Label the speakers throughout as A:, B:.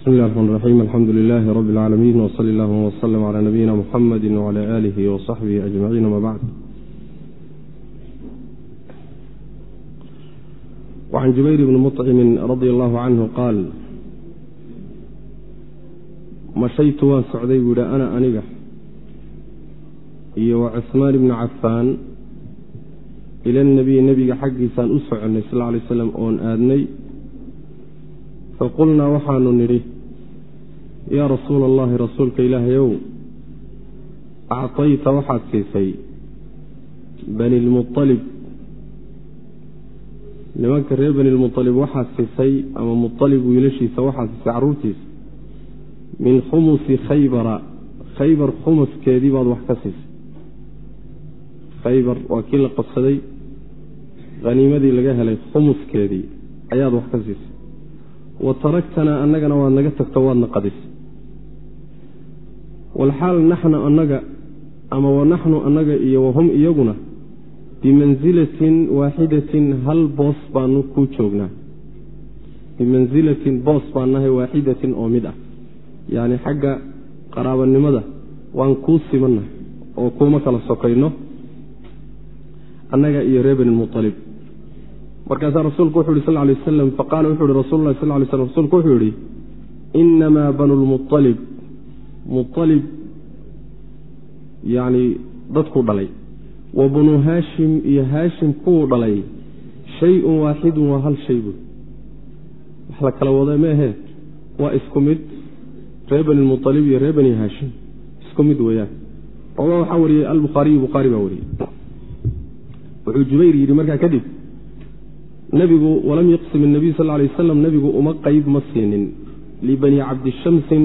A: bismi llahi raxmaan raxiim alxamdu lilaahi rabbi اlcaalamiin wsali allahuma wslm cala nabiyina muxamadi wcala aalihi wasaxbihi ajmaciin ama bacd wacan jubayr bni muطcimin radia allahu canhu qaal mashaytu waan socday buu yihi ana aniga iyo wa cuhmaan ibni cafaan ila nabiyi nebiga xaggiisaan u soconnay sal lay slam oon aadnay faqulnaa waxaanu nidhi yaa rasuula allahi rasuulka ilaahayow actayta waxaad siisay bani lmualib nimanka reer bani lmualib waxaad siisay ama mualib wiilashiisa waxaad siisay carruurtiisa min khumusi khaybara. Khaybar khumuskeedii baad wax ka siisay. Khaybar waa kii la qabsaday haniimadii laga helay khumuskeedii ayaad wax ka siisay wa taragtanaa annagana waad naga tagto waadna qadisay walxaal naxnu annaga ama wanaxnu annaga iyo wahum iyaguna bimansilatin waaxidatin hal boos baanu kuu joognaa. Bimansilatin boos baan nahay waaxidatin oo mid ah. Yacni xagga qaraabanimada waan kuu simannahay oo kuuma kala sokayno annaga iyo reer bani mualib markaasaa rasuulku wuxu yhi sal lay waslam faqaala wuxu uhi rasul lah sal lay slm rasuulku wuxuu yihi inamaa banu lmualib mualib yacni dadkuu dhalay. Wa banu haashim iyo haashim kuwuu dhalay. Shay-un waaxidun waa hal shay buy wax la kala wada meahee waa isku mid reer bani lmualib iyo reer bani haashim. Isku mid weeyaan. Oga waxaa wariyey albukhaariyu bukhaari baa wariyey wuxuu jubayr yidhi markaa kadib nebigu walam yaqsim inabiy sal lay wasalam nebigu uma qeyb ma siinin libani cabdishamsin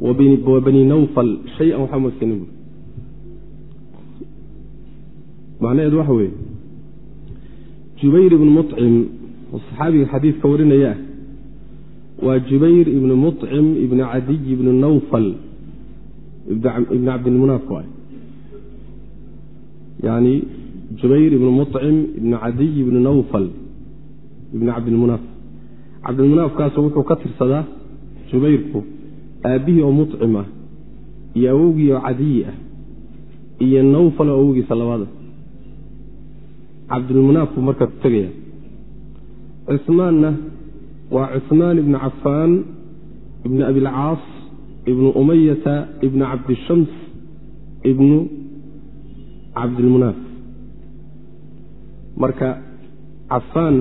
A: wa bani nawfal shay-an waxba ma siinin buui macnaheedu waxa weeye jubayr ibnu mucim oo saxaabiga xadiidka warinaya ah waa jubayr ibnu mucim ibni cadiy ibni nawfal ibni cabdilmunaaf waay yani jubayr ibnu mucim ibni cadiy ibni nawfal ibni cabdilmunaaf cabdilmunaafkaasu wuxuu ka tirsadaa jubayrku aabbihii oo mucim ah iyo awowgii oo cadiyi ah iyo nawfal oo awowgiisa labaada cabdilmunaaf buu markaa ku tegaya cuhmaanna waa cuhmaan ibni cafaan ibni abilcaas ibnu umayata ibni cabdishams ibnu cabdilmunaaf marka cafaan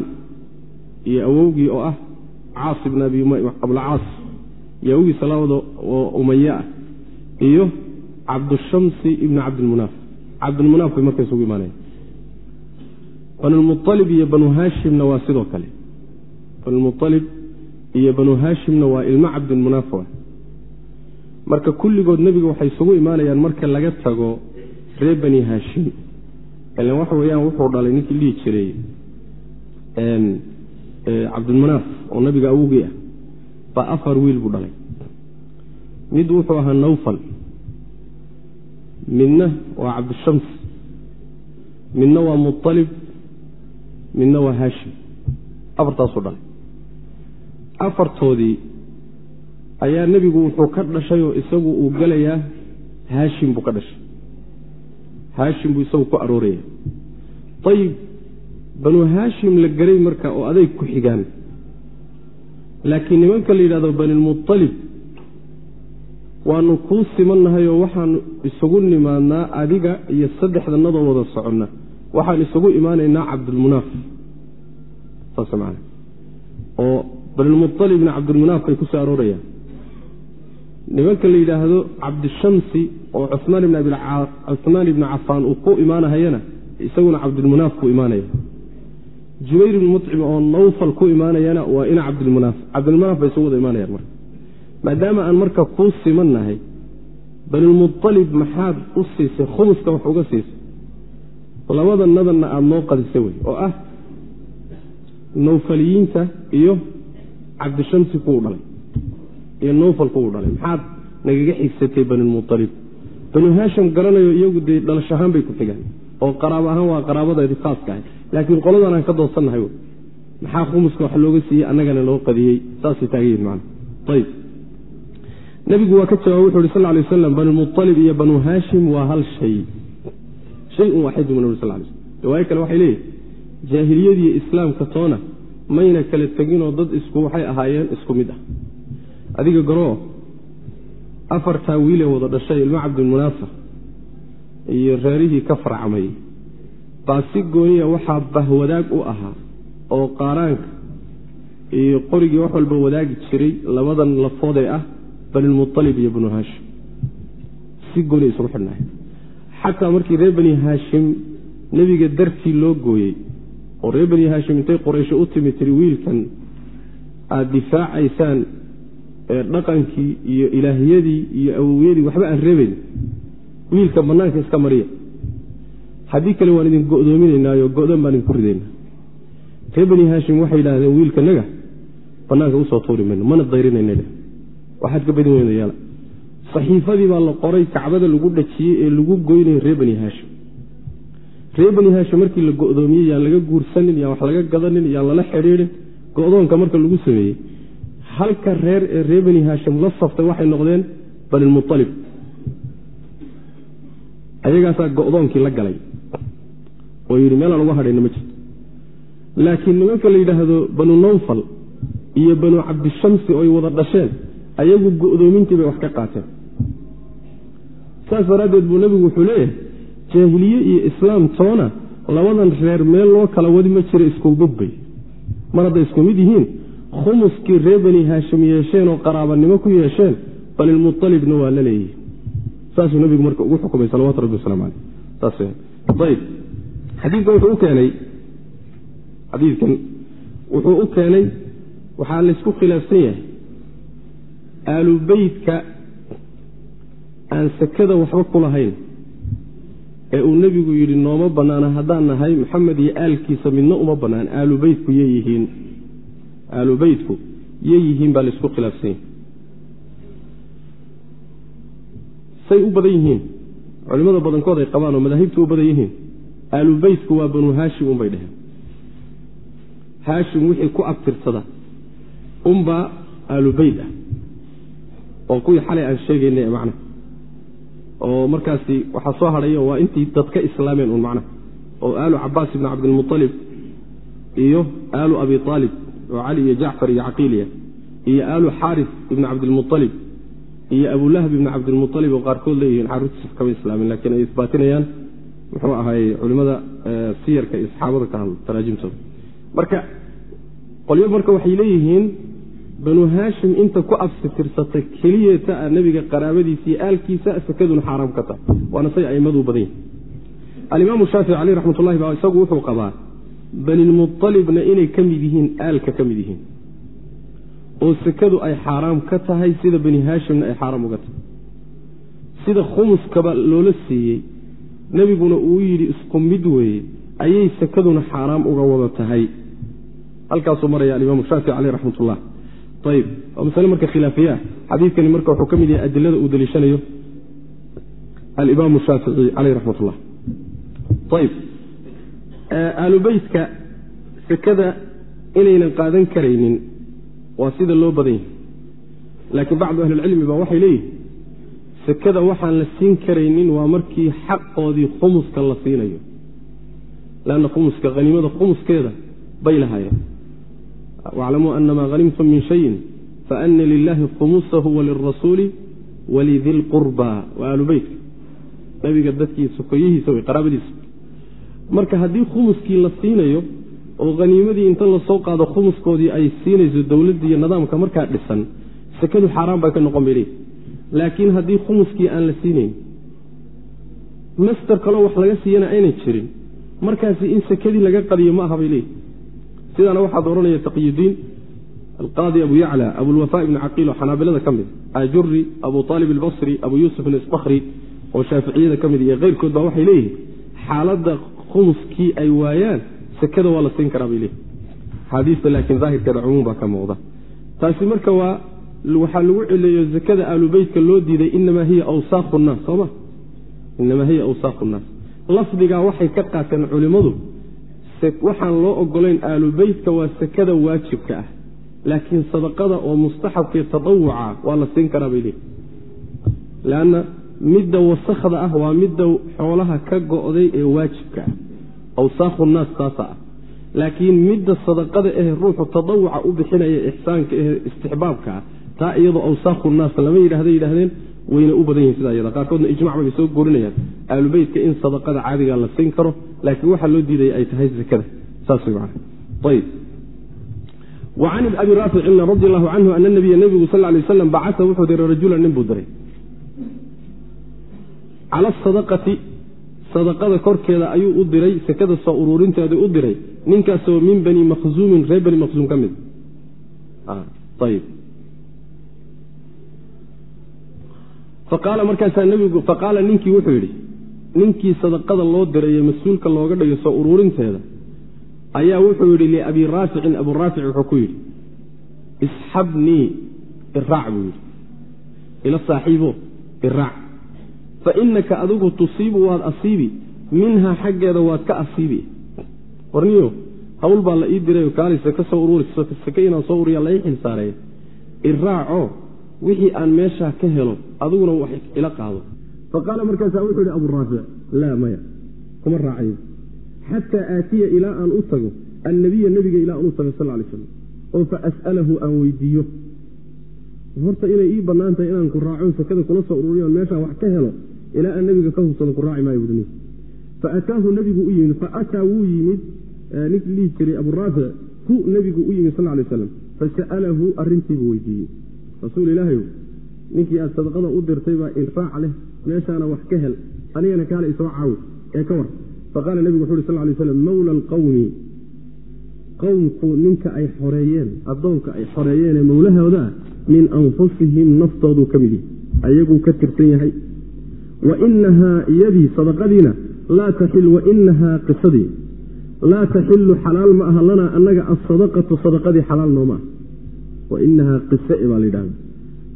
A: iyo awowgii oo ah caas ibn abulcaas iyo awowgiisa labada oo umaye ah iyo cabdushamsi ibni cabdilmunaaf cabdilmunaaf bay marka isugu imaanaya banulmualib iyo banu haashimna waa sidoo kale. Banulmualib iyo banu haashimna waa ilmo cabdilmunaaf wa marka kulligood nebiga waxay isugu imaanayaan marka laga tago reer bani haashim. Ilan waxa weeyaan wuxuu dhalay ninkii dhihi jiray cabdilmunaaf oo nabiga awogii ah baa afar wiil buu dhalay. Mid wuxuu ahaa nawfal midna waa cabdishams midna waa mualib midna waa haashim afartaasuu dhalay. Afartoodii ayaa nebigu wuxuu ka dhashay oo isagu uu gelayaa haashim buu ka dhashay. Haashim buu isagu ku arooraya. Ayib banu haashim la gelay marka oo aday ku xigaan. Laakiin nimanka la yidhahdo banilmualib waanu kuu simannahay oo waxaanu isugu nimaadnaa adiga iyo saddexdanadoo wada soconna. Waxaan isugu imaanaynaa cabdilmunaaf saas man oo banilmualibna cabdilmunaafkay ku soo aroorayaan. Nimanka la yidhaahdo cabdishamsi oo cumaan ibni cafaan uu ku imaanahayana isaguna cabdilmunaaf ku imaanaya jubayr ibni mucim oo nawfal ku imaanayana waa ina cabdilmunaaf cabdilmunaaf bay isugu wada imaanayaan marka. Maadaama aan marka kuu simannahay banilmualib maxaad u siisay khumuska wax uga siisay. Labadanadana aada noo qadisay wey oo ah nawfaliyiinta iyo cabdishamsi kuwu dhalay iyo nawfal kuwu dhalay. Maxaad nagaga xigsatay banilmualib banu haashim garanayo iyagu dee dhalashahaan bay ku xigaan oo qaraabo ahaan waa qaraabadeedi khaaska ahay laakiin qoladan aan ka doodsannahay maxaa khumuska wax looga siiyey? Annagana loo qadiyey. Saasay taagan yihiin man ayb nebigu waa ka jawaab wuxu uhi sal lay waslam banulmualib iyo banu haashim waa hal shay. Shay un waaxid bu nbi sal lay riwaayo kale waxay leeyihi jaahiliyadiiyo islaamka toona mayna kala teginoo dad isku waxay ahaayeen isku mid ah. Adiga garoo afartaa wiilee wada dhashay ilmo cabdilmunaafa iyo reerihii ka farcamay baa si gooniya waxaa bahwadaag u ahaa oo qaaraanka iyo qorigii wax walba wadaagi jiray labadan lafoodee ah banilmualib iyo banu haashim. Si gooniya isugu xidhnaay xataa markii reer bani haashim nebiga dartii loo gooyey oo reer bani haashim intay qoraysho u timi tiri wiilkan aada difaacaysaan ee dhaqankii iyo ilaahiyadii iyo awowyadii waxba aan reebayn wiilka bannaanka iska mariya haddii kale waan idin go'doominaynaayo go'doon baan idinku ridayna reer bani haashim waxay yidhaahdeen wiilkanaga bannaanka u soo tuuri mayno mana dayrinayna waxaad ka badin weyna yaalla. Saxiifadii baa la qoray kacbada lagu dhajiyey ee lagu goynayo reer bani haashim. Reer bani haashim markii la go'doomiyey yaan laga guursanin yaan wax laga gadanin yaan lala xidhiidhin go'doonka marka lagu sameeyey. Halka reer ee reer bani haashim la saftay waxay noqdeen banilmualib ayagaasaa go'doonkii la galay oo yidhi meelaan uga hadhayna ma jirto. Laakiin nimanka la yidhaahdo banu nawfal iyo banu cabdishamsi oy wada dhasheen ayagu go'doomintii bay wax ka qaateen. Saas daraaddeed buu nebigu wuxuu leeyahay jaahiliye iyo islaam toona labadan reer meel loo kala wadi ma jira iskubogbay mar hadday isku mid yihiin khumuskii reer bani haashim yeesheen oo qaraabanimo ku yeesheen balilmualibna waa la leeyihi saasuu nebigu marka ugu xukumay salawatu rabbi waslamu aleyh saasayb xadiidkan wuxuu u keenay waxaa laysku khilaafsan yahay aalu beytka aan sakada waxba ku lahayn ee uu nebigu yidhi nooma bannaana haddaan nahay maxamed iyo aalkiisa midna uma bannaan aalu beytku yeyihiin aalu beytku yay yihiin baa laysku khilaafsan yahay. Say u badan yihiin culimmada badankood ay qabaan oo madaahibtu u badan yihiin aalu beytku waa banu haashim unbay dheheen. Haashim wixii ku abtirsada unbaa aalu beyt ah oo kuwii xalay aan sheegaynay ee macna oo markaasi waxaa soo hadhaya waa intii dad ka islaameen un macna oo aalu cabaas ibni cabdilmualib iyo aalu abi aalib oo cali iyo jacfar iyo caqiiliya iyo aalu xaaris ibni cabdilmualib iyo abulahab ibni cabdilmualib oo qaarkood leeyihiin xaruurtiisa kama islaamin laakiin ay isbaatinayaan muxuu ahaay culimada siyarka iyo saxaabada ka hadla taraajimtooda marka qolyo marka waxay leeyihiin banu haashim inta ku absitirsata keliyata a nebiga qaraabadiisa iyo aalkiisa sakaduna xaaraam ka tahay. Waana say aimadu badan yihiin alimaamu shaafici caleyh raxmat ullahi ba isagu wuxuu qabaa banilmualibna inay ka mid yihiin aalka ka mid yihiin. Oo sakadu ay xaaraam ka tahay sida bani haashimna ay xaaraam uga tahay. Sida khumuskaba loola siiyey nebiguna uu yidhi isku mid weeye. Ayay sakaduna xaaraam uga wada tahay. Halkaasuu maraya alimaamu shaafici caleyh raxmat ullah ayb waa masale marka khilaafiyaa xadiidkani marka wuxuu ka mid yahay adilada uu daliishanayo. Alimaamu shaafici caleyh raxmat ullah ayb aalu beytka sakada inaynan qaadan karaynin waa sida loo badan yahay. Laakiin bacdu ahlilcilmi ba waxay leeyihiin sakada waxaan la siin karaynin waa markii xaqoodii khumuska la siinayo. Lanna khumuska haniimada khumuskeeda bay lahaayeen. Waclamuu anamaa hanimtum min shayin faana lilaahi khumusahu walirasuuli walidi lqurba waa aalu beytka nabiga dadkii sokoyihiisa wey qaraabadiisa. Marka haddii khumuskii la siinayo oo haniimadii inta la soo qaado khumuskoodii ay siinayso dowladdii iyo nidaamka markaa dhisan sakadu xaaraan bay ka noqon bay leeyihi laakiin haddii khumuskii aan la siinayn master kaloo wax laga siiyana aynay jirin. Markaasi in sakadii laga qadiyo ma aha bay leeyihi sidaana waxaa dooranaya taqiyudiin alqaadi abu yacla abulwafa ibni caqiil oo xanaabilada ka mid ajuri abu aalib albasri abu yuusuf isbakri oo shaaficiyada ka mid iyo keyrkood baa waxay leeyihiin xaaladda khumuskii ay waayaan sakada waa la siin karaa bay leeyihiin axaadiista laakiin daahirkeeda cumuum baa ka muuqda. Taasi marka waa waxaa lagu celeeyo zakada aalubeytka loo diiday inamaa hiya awsaaqu nnaas sooma inamaa hiya awsaaqu nnaas. Lafdigaa waxay ka qaateen culimmadu waxaan loo ogolayn aalubeytka waa sakada waajibka ah laakiin sadaqada oo mustaxabkii tadawuca waa la siin karaa bay leanna midda wasakhda ah waa midda xoolaha ka go'day ee waajibka ah awsaakhu naas taasa ah. Laakiin midda sadaqada ahe ruuxu tadawuca u bixinaya ixsaanka ahe istixbaabka ah taa iyadoo awsaakhu naas lama yidhahda yidhahdeen wayna u badan yihiin sida iyada qaarkoodna ijmac bay soo goorinayaan ahlubeytka in sadaqada caadigaa la siin karo laakiin waxaa loo diidaya ay tahay zakada. Saas way macana wacan abi raaficin radi allahu canhu ana nabiya nebigu sal lay waslam bacaa wuxuu diray rajulan nin buu diray. Cala asadaqati sadaqada korkeeda ayuu u diray sakada soo uruurinteeda u diray. Ninkaasoo min bani makhzuumin reer bani makhzuum ka mid faqaala markaasaa nebigu faqaala ninkii wuxuu yidhi ninkii sadaqada loo diraye mas'uulka looga dhigay soo uruurinteeda ayaa wuxuu yidhi liabii raaficin abuu raafic wuxuu ku yidhi isxabnii iraac buu yidhi. Ila saaxiibo iraac. Fa inaka adigu tusiibu waad asiibi minhaa xaggeeda waad ka asiibi. Warniyo hawl baa la ii dirayo kaalisa ka soo uruuri sake inaan soo ururiya lai xilsaareeya iraaco wixii aan meeshaa ka helo adiguna wax ila qaado. Fa qaala markaasaa wuxuu yidhi abuu raafic laa maya kuma raacayo. Xataa aatiya ilaa aan u tago annabiya nebiga ilaa aan u tago sal lay slam oo fa as'alahu aan weydiiyo. Horta inay ii bannaan tahay inaan ku raaco sakada kula soo ururiyo meeshaan wax ka helo ilaa aan nebiga ka hubsado ku raaci maayo buui fa ataahu nebigu u yimid fa ataa wuu yimid ninkii dhihi jiray abuu raafic hu nebigu u yimid sal lay aslam fasa'alahu arrintiibuu weydiiyey rasuul ilaahayow ninkii aad sadaqada u dirtay baa iraac leh meeshaana wax ka hel anigana kaale isoo caawi ee ka war. Faqaala nebigu wuxu uhi sal lay slam mawla alqawmi qowmku ninka ay xoreeyeen addoonka ay xoreeyeenee mawlahooda min anfusihim naftooduu ka mid yahay ayaguu ka tirsan yahay wa inahaa iyadii sadaqadiina laa taxil wainahaa qisadii laa taxilu xalaal ma aha lanaa annaga asadaqatu sadaqadii xalaal nooma ah wainahaa qise baa la yidhahda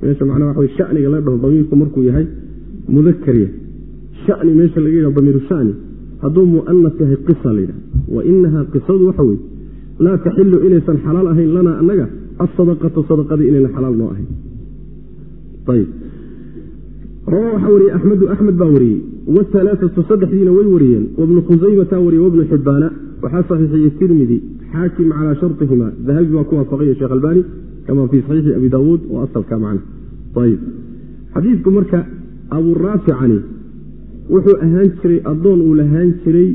A: meesha macnaa waxa wey shaniga la dhaho damiirku markuu yahay mudakarya shani meesha laga yidhaho damiiru shani hadduu mu'anas yahay qisa la yidhahda wainahaa qisadu waxa weye laa taxilu inaysan xalaal ahayn lanaa annaga asadaqatu sadaqadii inayna xalaal noo ahayn. Waxaa wariyey axmedu axmed baa wariyey waalaaatu saddexdiina way wariyeen wabnu khusaymata wariye wabnu xibbaana waxaa saxiixiyey tirmidi xaakim calaa sharطihima dahabi baa ku waafaqaya sheekh albani kama fii saxiixi abi daawuud oo asalka macna ayb xadiidku marka aburaaficani wuxuu ahaan jiray addoon uu lahaan jiray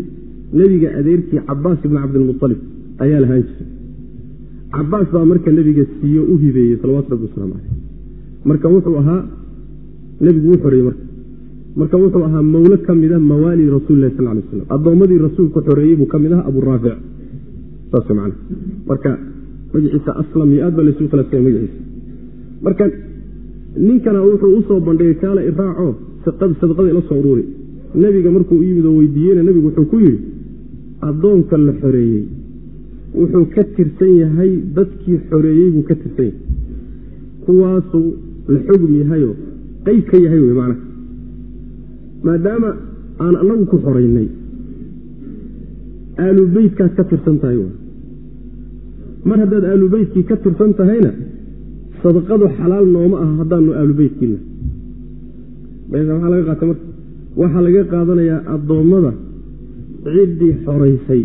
A: nebiga adeerkii cabaas ibni cabdilmualib ayaa lahaan jiray cabaas baa marka nebiga siiyo u hibeeyey salawatu rabbi waslamu caleyh marka wuxuu ahaa nebigu wuu xoreeyey marka marka wuxuu ahaa mawlo ka mida mawaali rasulilahi sal lay slam addoommadii rasuulku xoreeyey buu ka mid aha aburaafic saas man marka magaciisa aslam iyo aad baa laysugu khilaafsanya magaciisa marka ninkana wuxuu u soo bandhigay kaala iraaco sadaqada ila soo uruuri. Nebiga markuu u yimid oo weydiiyeyna nebigu wuxuu ku yidhi addoonka la xoreeyey wuxuu ka tirsan yahay dadkii xoreeyey buu ka tirsan yahay. Kuwaasuu la xugum yahayo qayb ka yahay wey macnaha maadaama aan anagu ku xoraynay aalu beytkaad ka tirsan tahay mar haddaad aalu beytkii ka tirsan tahayna sadaqadu xalaal nooma aha haddaanu aalu beytkiina meesha maxaa laga qaatay marka waxaa laga qaadanayaa addoommada ciddii xoraysay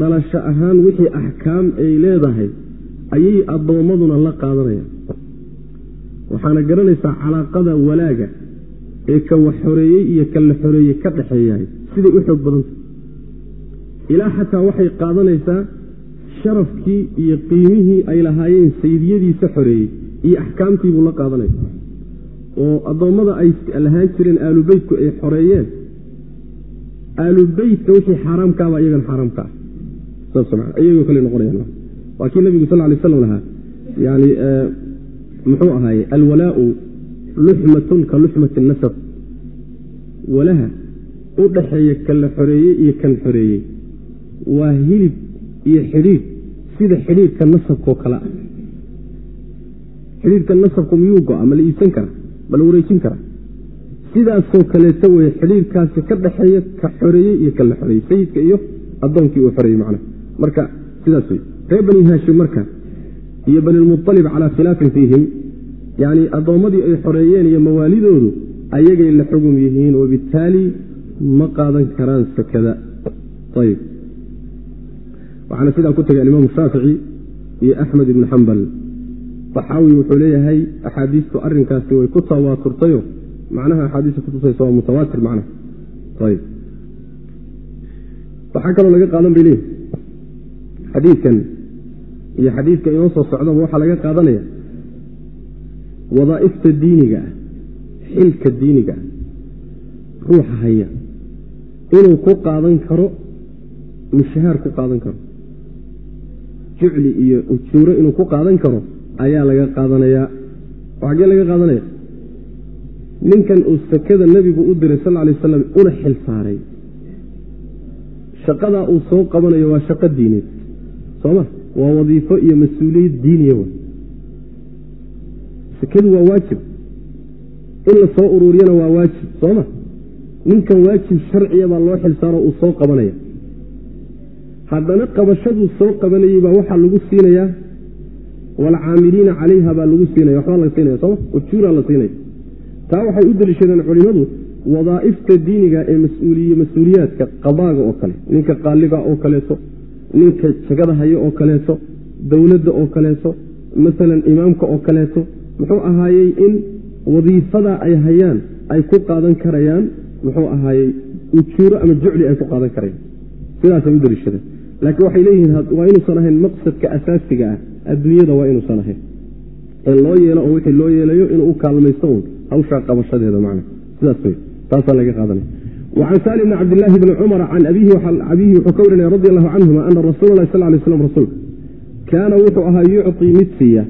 A: dhalasho ahaan wixii axkaam ay leedahay ayay addoommaduna la qaadanayaan. Waxaana garanaysaa calaaqada walaaga ee ka wax xoreeyey iyo ka la xoreeyey ka dhexeeyahay siday u xoog badanta ilaa xataa waxay qaadanaysaa sharafkii iyo qiimihii ay lahaayeen saydiyadiisa xoreeyey iyo axkaamtiibuu la qaadanaya oo addoommada ay lahaan jireen aalubeytku ay xoreeyeen aalubeytka wixii xaaraamkaaba iyagana xaaraamka ah. Saasiyagoo kale noqonayaan waa kii nabigu sal lay slam lahaa. Yani muxuu ahaaye alwalaau luxmatun ka luxmati nasab. Walaha u dhaxeeya kan la xoreeyey iyo kan xoreeyey. Waa hilib iyo xidhiidh sida xidhiidhka nasabkao kale. Ah xidhiidhka nasabku miyuu go-a? Ma la iibsan kara ma la wareejin kara sidaasoo kaleeto wey xidhiidhkaasi ka dhaxeeya ka xoreeyey iyo kan la xoreeyey. Sayidka iyo addoonkii uu xoreeyey macna. Marka sidaas wey reer bani haashim marka iyo banilmualib calaa khilaafin fiihim yacni addoommadii ay xoreeyeen iyo mawaalidoodu ayagay la xugum yihiin wabittaali ma qaadan karaan sakada. Ayb waxaana sidaa ku tegay alimaamu shaafici iyo axmed ibnu xambal taxaawi wuxuu leeyahay axaadiistu arinkaasi way ku tawaaturtayo. Macnaha axaadiista kutusaysa waa mutawaatir macnaha. Ayb waxaa kaloo laga qaadan bay leeyihi xadiidkan iyo xadiidka inoo soo socdaba waxaa laga qaadanaya. Wadaa'ifta diiniga ah xilka diiniga ah ruuxa haya inuu ku qaadan karo mushahaar ku qaadan karo jucli iyo ujuuro inuu ku qaadan karo ayaa laga qaadanayaa oo xaggee laga qaadanaya? Ninkan uu sakada nebigu u diray sal alay waslam una xil saaray. Shaqadaa uu soo qabanayo waa shaqo diineed. Sooma waa wadiifo iyo mas'uuliyad diiniya w sakadu waa waajib. In la soo uruuriyana waa waajib. Sooma ninkan waajib sharciya baa loo xilsaaro uu soo qabanaya haddana qabashaduu soo qabanayey baa waxaa lagu siinayaa waalcaamiliina calayha baa lagu siinaya waxbaa la siinaya sooma ujuuraa la siinaya taa waxay u deliishadeen culimmadu wadaa'ifta diiniga ee mas'uuliyaadka qadaaga oo kale ninka qaaliga oo kaleeto ninka jagada hayo oo kaleeto dowladda oo kaleeto masalan imaamka oo kaleeto muxuu ahaayey in wadiifadaa ay hayaan ay ku qaadan karayaan muxuu ahaayey ujuuro ama jucli ay ku qaadan karayaan. Sidaasay u daliishadeen laakiin waxay leeyihiin waa inuusan ahayn maqsadka asaasiga ah. Adduunyada waa inuusan ahayn. Ee loo yeelo oo wixii loo yeelayo inuu u kaalmaysto uun hawshaa qabashadeeda macna sidaas wey taasaa laga qaadanaya. Wacan saali bni cabdillaahi bni cumar can abiihi wuxuu ka warinaya radi allahu canhuma ana rasuula sal lay slam rasuulka kaana wuxuu ahaa yucطii mid siiya.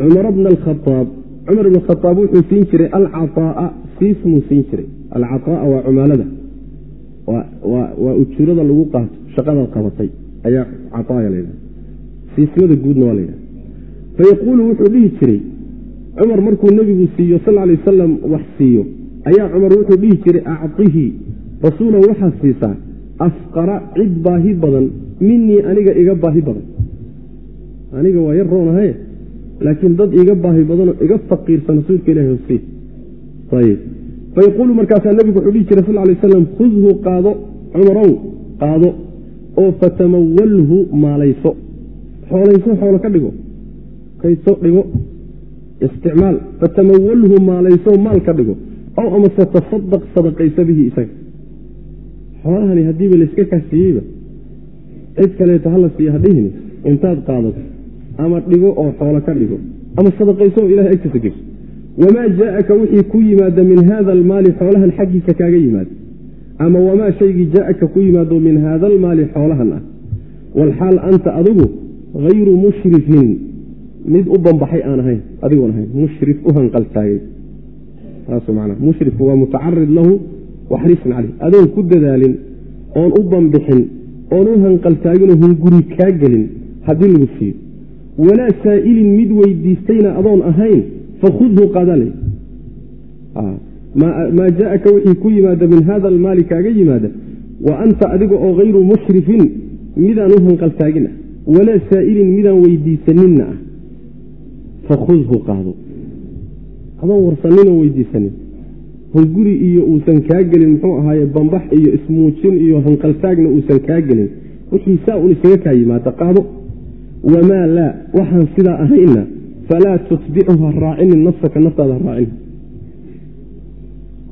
A: Cumar bna alkhaaab cumar ibn khaaab wuxuu siin jiray alcaaaa siismuu siin jiray. Alcaaaa waa cumaalada. Waa ujurada lagu qaato shaqada qabatay ayaa caطaaya laydhaha siismada guudna waa laydhaha fayaquulu wuxuu dhihi jiray cumar markuu nebigu siiyo sal lay wasalam wax siiyo ayaa cumar wuxuu dhihi jiray acطihi rasuula waxaad siisaa afqara cid baahi badan minii aniga iga baahi badan. Aniga waa yar roonahaye laakiin dad iga baahi badanoo iga faqiirsan rasuulka ilahi hosii ayb fayaquulu markaasaa nebigu wuxuu dhihi jiray sal lay aslam khudhu qaado cumarow qaado oo fatamawalhu maalayso. Xoolayso xoolo ka dhigo kayso dhigo isticmaal. Fatamawalhu maalayso maal ka dhigo. Ow amase tasadaq sadaqaysa bihi isaga. Xoolahani haddiiba layska kaasiiyeyba cid kaleeto hala siiya hadhihini intaad qaadato. Ama dhigo oo xoolo ka dhigo. Ama sadaqayso oo ilahay agtiisa geyso. Wamaa jaaaka wixii ku yimaada min haada almaali xoolahan xaggiisa kaaga yimaada ama wamaa shaygii jaaaka ku yimaado min haada almaali xoolahan ah. Walxaal anta adigu hayru mushrifin. Mid u banbaxay aan ahayn adigoon ahayn. Mushrif u hanqaltaagay mushrifku waa mutacarid lahu waxrisin caleyh adoon ku dadaalin oon u banbixin oon u hanqaltaaginoo hunguri kaa gelin haddii lagu siiyo. Walaa saa'ilin mid weydiistayna adoon ahayn fakhudhu qaadale maa jaaaka wixii ku yimaada min hada almaali kaaga yimaada wa anta adiga oo hayru mushrifin midaan u hanqaltaagin ah walaa saa'ilin midaan weydiisaninna ah. Fakhudhu qaado adoon warsaninoo weydiisanin. Hunguri iyo uusan kaa gelin muxuu ahaaye bambax iyo ismuujin iyo hanqaltaagna uusan kaa gelin. Wixii saa un isaga kaa yimaada qaado wamaa laa waxaan sidaa ahayna falaa tutbichu ha raacinin nafsaka naftaada ha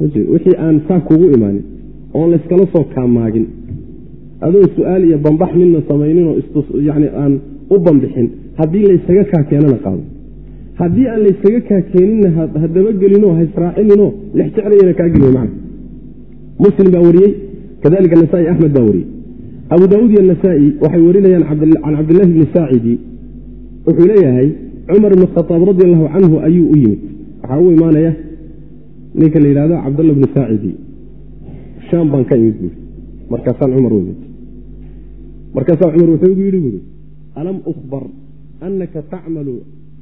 A: wixii aan saa kugu imaanin oon layskala soo kaamaagin adoo su'aal iyo bambax midna samayninoo yani aan u bambixin haddii laysaga kaa keenana qaado. Haddii aan laysaga kaa keeninna hadabagelinoo haysraacininoo lex jeclayana kaa gelin man muslim baa wariyey kadalika nasaai axmed baa wariyey. Abu daauud iyo nasaa-i waxay warinayaan can cabdillahi bni saacidi wuxuu leeyahay cumar ibn khaaab radi allahu canhu ayuu u yimid. Waxaa u imaanaya ninka la yidhahdo cabdalla bnu saacidi. Shaam baan ka imid buui markaasaan cumar wemid markaasaa cumar wuxuu ugu yidhi buuri alam ukhbar anaka tacmalu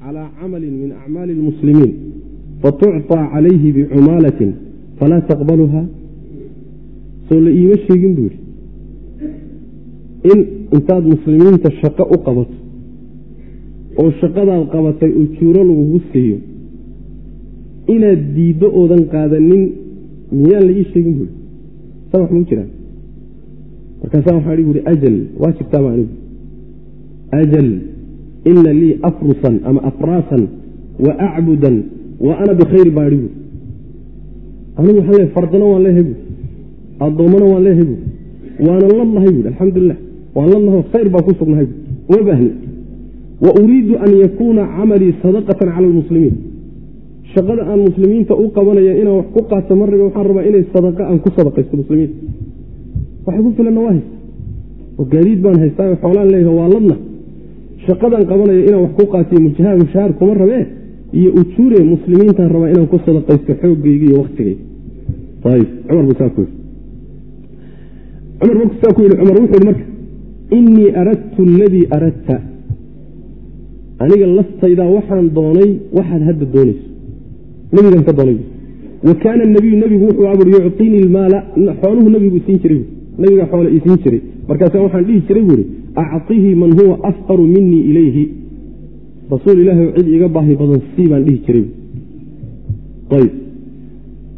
A: calaa camalin min acmaali lmuslimiin fatucطaa calayhi bicumaalatin falaa taqbaluha. Soo la iima sheegin buu in intaad muslimiinta shaqo u qabato oo shaqadaad qabatay ujuuro lagugu siiyo inaad diiddo oodan qaadanin miyaan la ii sheegin buui wax mau jiraan markaasaa waxaa buui ajal waa jirtaama anigu? Ajal ina lii afrusan ama afraasan wa acbudan wa ana bikhayri baa ihi buui anigu waxaan leeay fardana waan leehay buui addoommana waan leehay buui waanan ladnahay buui alxamdulilah waan ladnaho khayr baan ku sugnahay buui uma baahni wa uriidu an yakuuna camalii sadaqatan cala almuslimiin shaqada aan muslimiinta u qabanaya inaan wax ku qaato marriba waxaan rabaa inay sadaqa aan ku sadaqaysto muslimiinta waxay ku filanna waa haysta oo gaadiid baan haystaa xoolaan leeyaho waa ladna. Shaqadaan qabanaya inaan wax ku qaatiyo mujaha mushahaar kuma rabee iyo ujuure muslimiintaan rabaa inaan ku sadaqaysto xoogayga iyo waktigayga ayb cumar buu saa ku yidhi. Cumar markuu saa ku yidhi cumar wuxuu yidhi marka inii aradtu aladii aradta aniga laftaydaa waxaan doonay waxaad hadda doonayso nabigan ka doonay wa kaana nabiyu nabigu wuxuu abur yucطinii ilmaala xooluhu nabigu siin jiray. Nabiga xoola i siin jiray. Markaasa waxaan dhihi jiray buuri acطihi man huwa afqaru minii ilayhi. Rasuul ilaahi cid iga baahi badan sii baan dhihi jiray.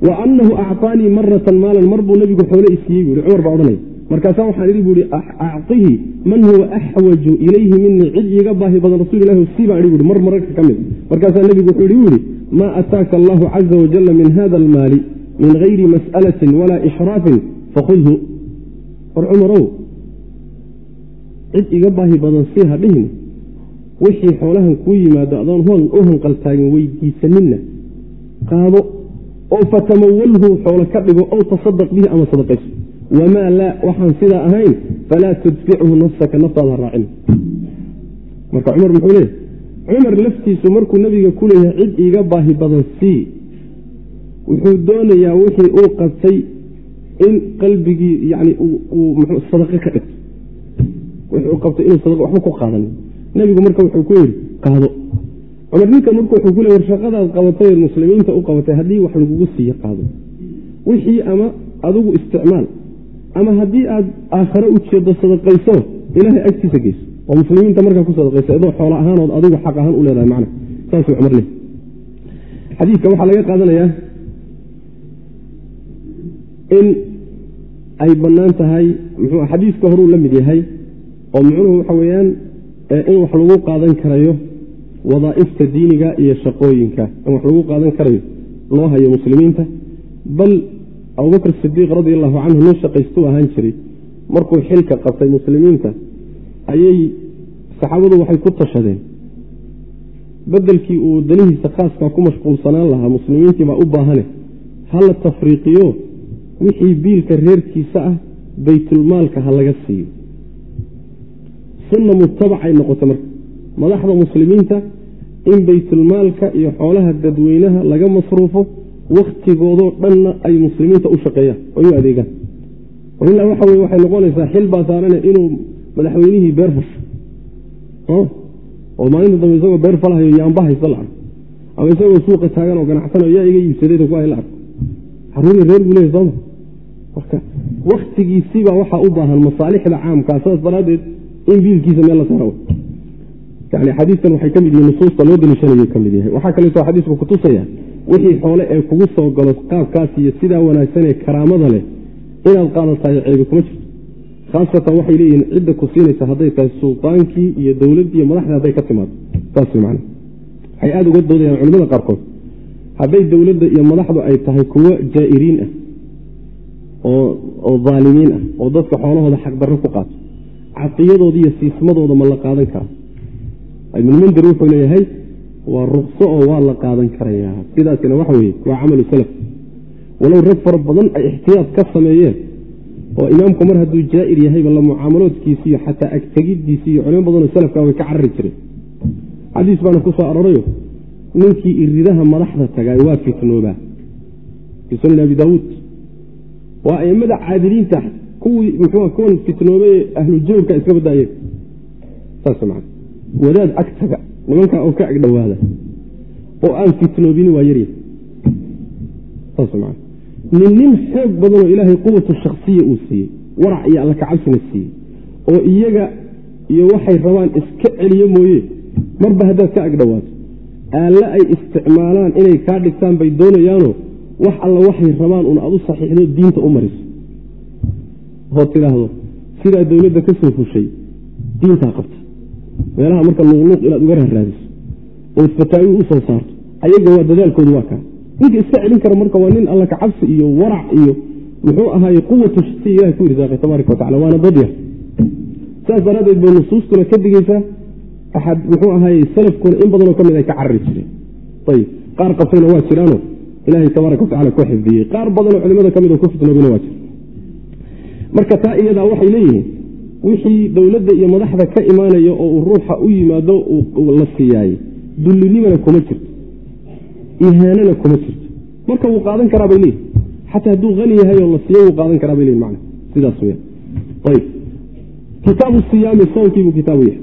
A: Wa anahu acaanii maratan maalan mar buu nabigu xoole isiiyey buui cumar baa odhanaya markaasa waxaan idhi buui acطihi man huwa axwaju ilayhi minii cid iiga baahi badan rasul ilah sii baan idhi bui mar mararka ka mid. Markaasaa nebigu wuxuu ihi buuhi maa ataaka allahu caza wajala min hada almaali min gayri mas'alatin walaa ishraafin fakhudhu war cumarow cid iga baahi badan sii ha dhihin wixii xoolahan kuu yimaado adoon u hanqaltaagin weydiisaninna qaado oo fatamawalhu xoolo ka dhigo ow tasadaq bihi ama sadaqayso wamaa laa waxaan sidaa ahayn falaa tudfichu nafsaka naftaada raacin marka cumar muxuu leeyahy cumar laftiisu markuu nebiga ku leeyahay cid iiga baahi badan sii wuxuu doonayaa wixii uu qabtay in qalbigii yani sadaqo ka dhigto wixii uu qabtay inuu sadaqo waxba ku qaadanin nebigu marka wuxuu ku yidhi qaado cumar ninkan marka wuxuu ku leey war shaqadaad qabatay muslimiinta u qabatay haddii wax lagugu siiyo qaado wixii ama adigu isticmaal ama haddii aad aakhare u jeedo sadaqayso ilaahay agtiisa geyso oo muslimiinta markaa ku sadaqayso adoo xoolo ahaanood adigu xaq ahaan u leedahay macna. Saasuu cumar le xadiidka waxaa laga qaadanayaa in ay bannaan tahay muxuu xadiiska horuu la mid yahay oo muxuuhu waxa weeyaan in wax lagu qaadan karayo wadaa'ifta diiniga iyo shaqooyinka. In wax lagu qaadan karayo loo hayo muslimiinta bal abubakr sidiiq radi allahu canhu nin shaqaystuu ahaan jiray markuu xilka qabtay muslimiinta ayay saxaabadu waxay ku tashadeen. Bedelkii uu danihiisa khaaska ku mashquulsanaan lahaa muslimiintii baa u baahane hala tafriiqiyo wixii biilka reerkiisa ah baytulmaalka ha laga siiyo. Sunna mutabacay noqotay marka. Madaxda muslimiinta in baytulmaalka iyo xoolaha dadweynaha laga masruufo wakhtigoodoo dhanna ay muslimiinta u shaqeeyaan oy u adeegaan. ilaa waxa wey waxay noqonaysaa xil baa saarane inuu madaxweynihii beer fasho oo maalinta dambe isagoo beer falahayo yaamba haysa la arko. Ama isagoo suuqa taagan oo ganacsanayo yaa iga iibsadayda ku hay la arko. Xaruurii reer buu leeyahy sooma marka wakhtigiisiibaa waxaa u baahan masaalixda caamkaa saas daraaddeed in biilkiisa meel la saaro. Yani xadiiskan waxay ka mid yihiin nusuusta loo daliishanayo ka mid yahay. Waxaa kaleeto xadiisku kutusaya wixii xoole ee kugu soo galo qaabkaas iyo sidaa wanaagsan ee karaamada leh inaad qaadatayo ceebi kuma jirto. Khaasatan waxay leeyihiin cidda ku siinaysa hadday tahay sultaankii iyo dowladdii iyo madaxdii hadday ka timaado. Saas man waxay aada uga doodayaan culimada qaarkood. Hadday dowladda iyo madaxdu ay tahay kuwo jaa'iriin ah oo daalimiin ah oo dadka xoolahooda xaqdarro ku qaato. Caqiyadooda iyo siismadooda ma la qaadan karaa. Ibnulmundir wuxuu leeyahay waa rukso oo waa la qaadan karayaa. Sidaasina waxa weye waa camalu salaf. Walow rag fara badan ay ixtiyaad ka sameeyeen oo imaamku mar hadduu jaa'ir yahayba la mucaamaloodkiisi iyo xataa agtegidiisi iyo culimo badanoo salafka way ka carari jireen. Xadiis baana ku soo arorayo ninkii iridaha madaxda tagay waa fitnoobaa fi sunan abi daawuud. Waa aimada caadiliinta kuwii muxua kuwan fitnoobay ahlu jawrka iska badaaye saas man wadaad ag taga nimankaa oo ka ag dhowaada oo aan fitnoobini waa yarya saas man nin nin xoog badanoo ilaahay quwatu shaksiya uu siiyey warac iyo alla kacabsina siiyey oo iyaga iyo waxay rabaan iska celiyo mooye marba haddaad ka ag dhowaato aalle ay isticmaalaan inay kaa dhigtaan bay doonayaano wax alla waxay rabaan un aad u saxiixdo diinta u mariso. Hood tidhaahdo sidaa dowladda ka soo fushay diintaa qabta meelaha marka luuqluuq inaad uga raaraadiso ood fataawi u soo saarto ayaga waa dadaalkoodu waa kaa ninka iska celin kara marka waa nin alla kacabsi iyo warac iyo muxuu ahaaye quwatu si ilahi ku irsaaqay tabaaraka watacala waana dad yar saas daraaddeed bay nusuustuna ka digaysaa. Axad muxuu ahaaye salafkuna in badanoo ka mid ay ka carari jireen. Ayib. Qaar qabtayna waa jiraano. Ilahay tabaaraka watacala ku xifdiyey. Qaar badanoo culimada ka mid oo ku fitnoobina waa jira marka taa iyadaa waxay leeyihiin wixii dowladda iyo madaxda ka imaanaya oo uu ruuxa u yimaado la siiyaaye dullinimana kuma jirto. Ihaanana kuma jirto. Marka wuu qaadan karaa bay leeyihiin xataa hadduu hani yahay oo la siiyo wuu qaadan karaa bay leyihin mana sidaas weyaan ayb kitaabu siyaami soonkiibuu kitaabu yahay.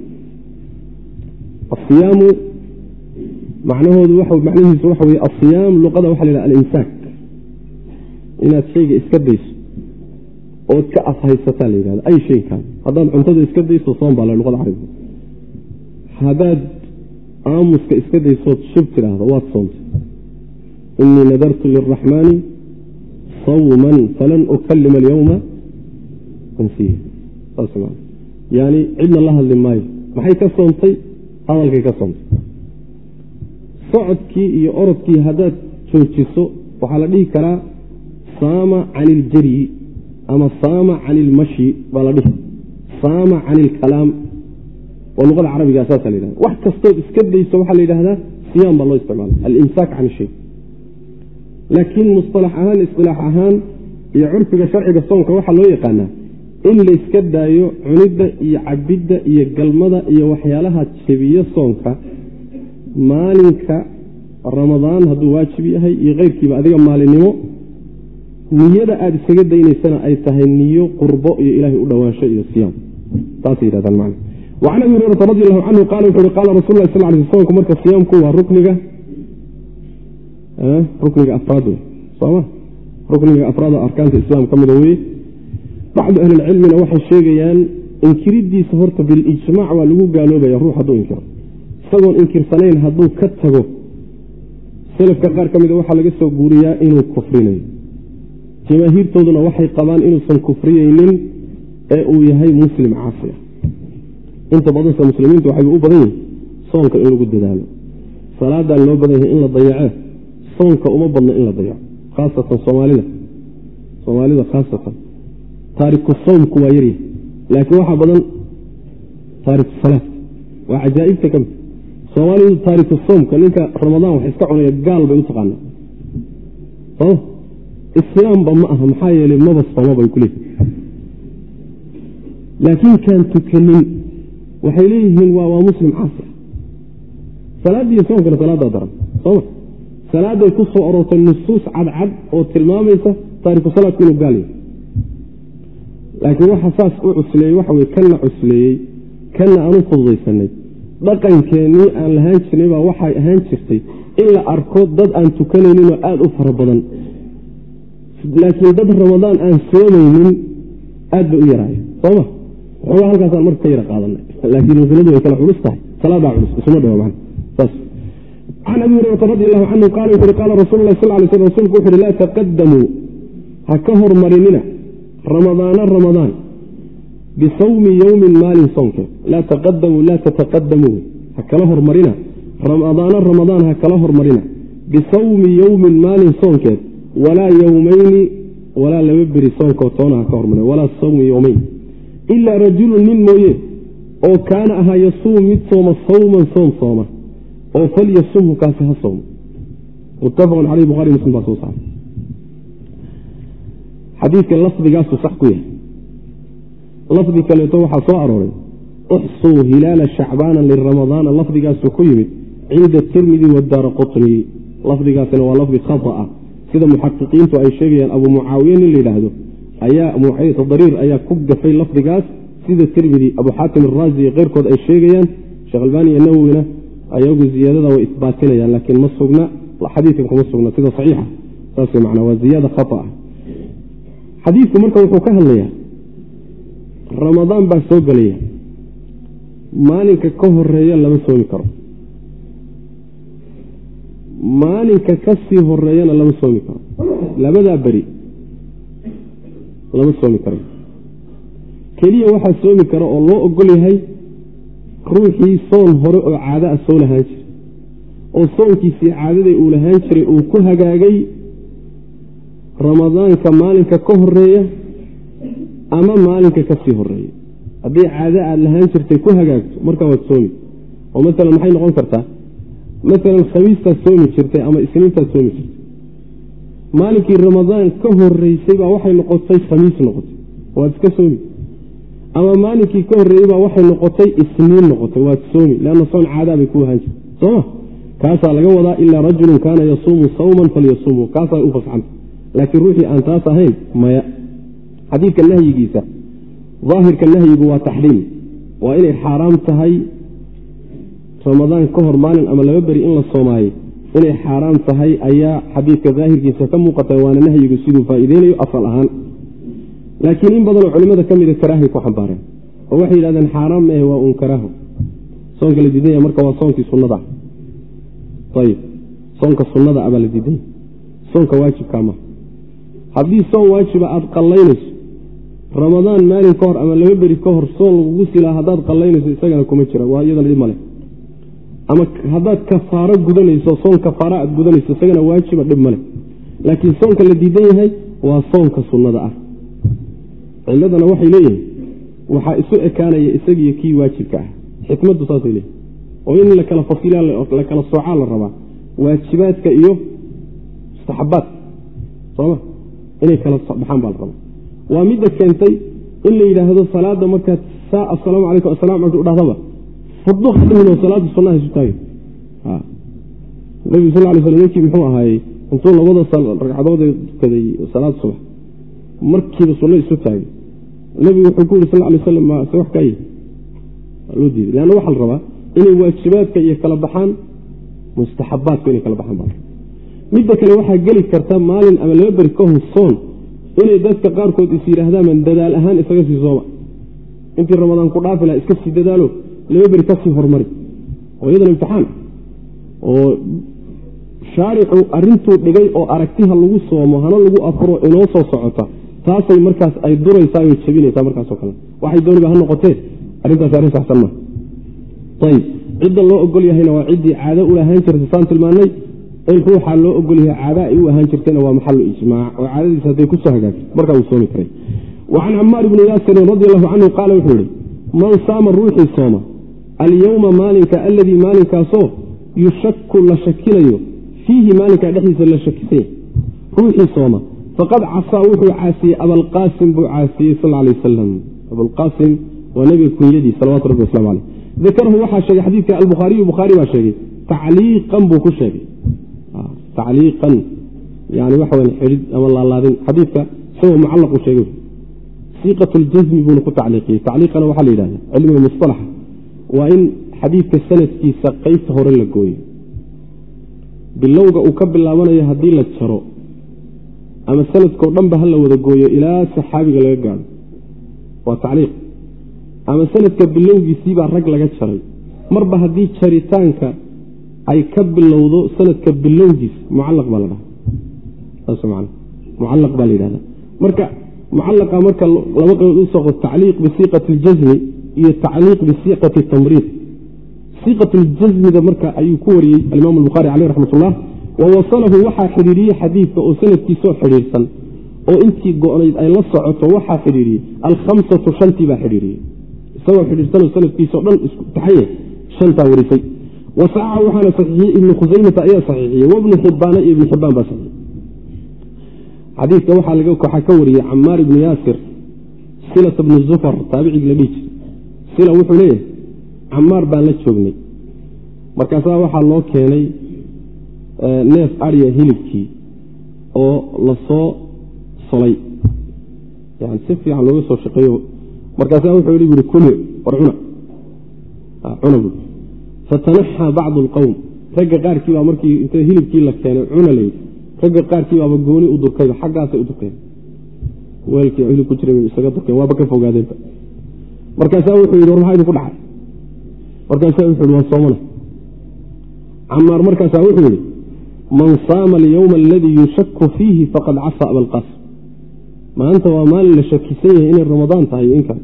A: Asiyaamu macnahoodu macnihiisu waxa weye asiyaam luqada waxa la yhaha alimsaak inaad shayga iska dayso ood ka afhaysataa la yidhahda ay shaykaan haddaad cuntada iska dayso soon baa la luqada carabiga haddaad aamuska iska daysood shub tidhaahdo waad soontay inii nadartu liraxmaani sawman falan ukalima alyawma insiya yani cidna la hadli maayo. Maxay ka soontay? Hadalkay ka soontay. Socodkii iyo orodkii haddaad joojiso waxaa la dhihi karaa saama can iljaryi ama saama can ilmashyi baa la dhihi. Saama can ilkalaam waa luqada carabiga saasa la yhahda wax kastood iska dayso waxaa la yidhahdaa siyaam baa loo isticmaala. Alimsaak can shay. Laakiin musalax ahaan isilaax ahaan iyo curfiga sharciga soonka waxaa loo yaqaanaa in layska daayo cunidda iyo cabidda iyo galmada iyo waxyaalaha jebiyo soonka maalinka ramadaan hadduu waajib yahay iyo keyrkiiba adiga maalinimo niyada aada isaga daynaysana ay tahay niyo qurbo iyo ilaahay u dhowaansho iyo siyaam. Taasay yidhahdaan man wacan abi hurayrata radi allahu canhu qala wuxu uhi qaala rasul lah sal ly soonku marka siyaamku waa rukniga rukniga afraad wey sooma rukniga afraad oo arkaanta islaam ka mida weye bacdu ahlilcilmina waxay sheegayaan inkiridiisa horta bilijmac waa lagu gaaloobaya ruux hadduu inkiro. Isagoon inkirsanayn hadduu ka tago selafka qaar ka mida waxaa laga soo guuriyaa inuu kufrinayo jamaahiirtooduna waxay qabaan inuusan kufriyeynin ee uu yahay muslim caasi ah inta badanse muslimiintu waxayba u badan yihiin soonka in lagu dadaalo. Salaadan loo badan yahay in la dayacee. Soonka uma badno in la dayaco khaasatan soomaalida. Soomaalida khaasatan. Taariku soomku waa yaryahay laakiin waxaa badan taariku salaad. Waa cajaa'ibta ka mid. Soomaalidu taariku soomka ninka ramadaan wax iska cunaya gaal bay u taqaanaa islaamba ma aha maxaa yeelay maba sooma bay ku leeyihiin laakiin kaan tukanin waxay leeyihiin waa waa muslim caasi ah salaaddiiyo soonkana salaadaa daran sooma salaaday ku soo aroortay nusuus cadcad oo tilmaamaysa taariku salaadku inuu gaal yahay. Laakiin waxa saas u cusleeyey waxa weye kanna cusleeyey kanna aan u fududaysanay dhaqankeennii aan lahaan jirnay baa waxay ahaan jirtay in la arko dad aan tukanayninoo aada u fara badan laakiin dad ramadaan aan soomaynin aad bay u yaraaya sooma. Waxoogaa halkaasaan marka ka yara qaadanay laakiin masaladu way kala culus tahay. Salaadaa culus isuma saas. Can abi hurayrata radi allahu canhu qaala wuxu uhi qaala rasuulu lah sal lay sl rsulku wuxu uhi laa taqadamuu ha ka hormarinina ramadaana ramadaan bisawmi yowmin maalin soonkeed laa taqadamuu laa tataqadamuu ha kala hormarina ramadaana ramadaan ha kala hormarina bisawmi yowmin maalin soonkeed walaa yowmayni walaa laba beri soonkoo toona ha ka hormarin walaa sawmi yowmayn ilaa rajulun nin mooye oo kaana ahaa yasuum mid sooma sawman soom sooma oo falyasumhu kaasi ha soomo. Muttafaqun caleyh buhari muslim baa soo saaray. Xadiidka lafdigaasuu sax ku yahay. Lafdi kaleeto waxaa soo arooray uxsuu hilaala shacbaana liramadaana lafdigaasuu ku yimid cinda tirmidi wadaara qutni lafdigaasina waa lafdi khata ah sida muxaqiqiintu ay sheegayaan abu mucaawiye nin la yidhaahdo ayaa dariir ayaa ku gafay lafdigaas sida tirmidi abu xaatim araazi iyo keyrkood ay sheegayaan. Sheekh albaani iyo nawowina ayagu ziyaadada way isbaatinayaan laakiin ma sugna xadiidkan kuma sugna sida saxiixa. Saas man waa ziyaada khata ah. Xadiidku marka wuxuu ka hadlayaa ramadaan baa soo gelaya maalinka ka horreeya lama soomi karo maalinka ka sii horeeyana lama soomi karo. Labadaa beri lama soomi karo. Keliya waxaa soomi kara oo loo ogol yahay ruuxii soon hore oo caado ah soo lahaan jiray. Oo soonkiisii caadadii uu lahaan jiray uu ku hagaagay ramadaanka maalinka ka horreeya ama maalinka ka sii horreeya haddii caado aada lahaan jirtay ku hagaagto markaa waad soomi. Oo maalan maxay noqon kartaa maalan khamiistaad soomi jirtay ama isniintaad soomi jirtay maalinkii ramadaan ka horeysay baa waxay noqotay khamiis noqotay. Waad iska soomi. Ama maalinkii ka horreeyey baa waxay noqotay isniin noqotay. Waad soomi. Leanna soon caadaa bay ku ahaan jirta sooma. Kaasaa laga wadaa ilaa rajulun kaana yasuumu sawman falyasumhu kaasaa u fasxanta laakiin ruuxii aan taas ahayn maya. Xadiidka nahyigiisa daahirka nahyigu waa taxriim. Waa inay xaaraam tahay ramadaan ka hor maalin ama laba beri in la soomaayo inay xaaraam tahay ayaa xadiidka daahirkiisa ka muuqata waana nahyigu siduu faa'iideynayo asal ahaan. Laakiin in badanoo culimada ka mida karaahay ku xambaareen oo waxay yidhahdeen xaaraam mehe waa uun karaaho. Soonka la diidanya marka waa soonkii sunnada. Ayib soonka sunnada abaa la diidanya soonka waajibkaa maha haddii soon waajiba aada qallaynayso ramadaan maalin ka hor ama laba beri ka hor soon lagugu silaa haddaad qallaynayso isagana kuma jira. Waa iyadana dhib male ama haddaad kafaaro gudanayso soon kafaara aad gudanayso isagana waajiba dhib male laakiin soonka la diidan yahay waa soonka sunnada ah. Ciladana waxay leeyihiin waxaa isu ekaanaya isagiiyo kii waajibka ah. Xikmaddu saasay leeyihiin oo in lakala fasila la kala soocaa la rabaa. Waajibaadka iyo mustaxabaadka sooma inay kala baxaan baa la rabaa. Waa midda keentay in la yidhaahdo salaada markaad saa asalaamu calaykum assalam alku dhahdaba fuddo hadhihinoo salaada sunnaha isu taagay nabigu sal sl ninkii muxuu ahaayey intuu labada ragcadoodee tukaday salaad subax markiiba sunno isu taagay nebigu wuxuu ku yiri sal lay slam se wax kaaye loo diiday. Leanna waxaa la rabaa inay waajibaadka iyo kala baxaan mustaxabaadku inay kala baxaan midda kale waxaa geli karta maalin ama laba beri ka hor inay dadka qaarkood is yidhaahdaan dadaal ahaan isaga sii sooma intii ramadaan ku dhaafi laha iska sii dadaalo laba ka sii hormari oo iyadana imtixaan. Oo shaaricu arintuu dhigay oo aragtiha lagu soomo hana lagu afuro inoo soo socota taasay markaas ay duraysaa oy jabinaysaa markaasoo kale. Waxay dooniba ha noqotee? Arrintaas arrin saxsan maa ayib cidda loo ogol yahayna waa ciddii caado u ahaan jirtay saan tilmaanay? In ruuxaa loo ogol yahay caada ay u ahaan jirtayna waa maxalu ijmaac. Oo caadadiis hadday ku soo hagaagto. Markaa uu soomi karay. Wa can camaar ibni yaasirin radi allahu canhu qaala wuxuu yihi man saama ruuxii sooma alyowma maalinka alladii maalinkaasoo yushaku la shakinayo fiihi maalinkaa dhexdiisa la shakisanya ruuxii sooma. Faqad casaa wuxuu caasiyey abalqaasim buu caasiyey sal lay wasalam abulqaasim waa nebiga kunyadii salawatu rabbi waslamu caleyh dakarahu waxaa sheegay xadiidka albukhaariyu bukhaari baa sheegay tacliiqan buu ku sheegay. Tacliiqan. Yani waxa w xidhid ama laalaadin. Xadiidka isagoo mucallaqu sheegay. Siiqat buuna ku tacliiqiyey. Tacliiqana waxaa la yidhahda cilmiga musalaxa waa in xadiidka sanadkiisa qeybta hore la gooyo. Bilowga uu ka bilaabanayo haddii la jaro ama sanadkao dhanba ha la wada gooyo ilaa saxaabiga laga gaadho. Waa tacliiq. Ama sanadka bilowgiisiibaa rag laga jaray. Marba haddii jaritaanka ay ka bilowdo sanadka bilowgiis mucalaq baa la dhaha saas man mucalaq baa la yidhahda marka mucalaqa marka laba qaybood u soo qo tacliiq bisiiqati اljasmi iyo tacliiq bisiiqati tamriid. Siiqat ljasmida marka ayuu ku wariyey alimaam albukhaari caleyh raxmat ullah wa wasalahu waxaa xidhiiriyey xadiidka oo sanadkiisoo xidhiirsan oo intii go-nayd ay la socoto waxaa xidhiiriyey alkhamsatu shantii baa xidhiiriyey isagoo xidhiirsanoo sanadkiisao dhan isku taxaye shantaa warisay. Wasaxa waxaana saxiixiyey ibnu khusaymata ayaa saxiixiyey wabnu xibbaana iyo ibnu xibbaan baa saxiixiyey. Xadiidka waxaa ka wariyey camaar ibnu yaasir silata bnu zufar taabicigii la dhihi jir sila wuxuu leeyahay camaar baan la joognay. Markaasaa waxaa loo keenay neef adya hilibkii oo la soo solay. Yani si fiican looga soo shaqeeyo. Markaasaa wuxuu i buui kuli war cuna. Cuna bu fatanaxaa bacdu alqowm ragga qaarkii baa markii inta hilibkii la keenay cuna layidhi ragga qaarkii baaba gooni u durkayba xaggaasay u durkeen. Weelkii hilib ku jiray isaga durkeen. Waaba ka fogaadeenba markaasaa wuxuu yidhi war maxaa idinku dhacay? Markaasaa wuxu yidhi waa soomana camaar markaasaa wuxuu yidhi man saama alyowma aladii yushaku fiihi faqad casa abalqaasim maanta waa maalin la shakisan yahay inay ramadaan tahay in kale.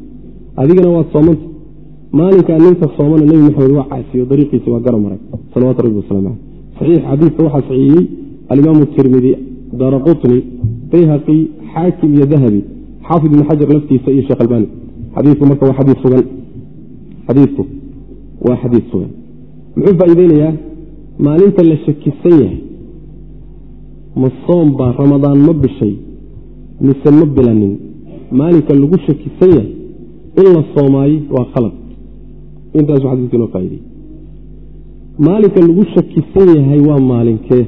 A: Adigana waad soomanta maalinkaa ninka soomana nebi maxamed waa caasiyo dariiqiisi waa gara maray. Salawatu rabbi wasalam aleh saxiix xadiidka waxaa saxiixiyey alimaamu tirmidi daara qutni bayhaqi xaakim iyo dahabi xaafid ibn xajar laftiisa iyo sheekh albani xadiiku marka waa xadii sugan. Xadiidku waa xadiid sugan. Muxuu faa'iideynayaa maalinta la shakisan yahay ma soom baa ramadaan ma bishay mise ma bilanin. Maalinka lagu shakisan yahay in la soomaayo waa khalad. Intaasu xadiiska inoo faaidey maalinka lagu shakisan yahay waa maalinkee?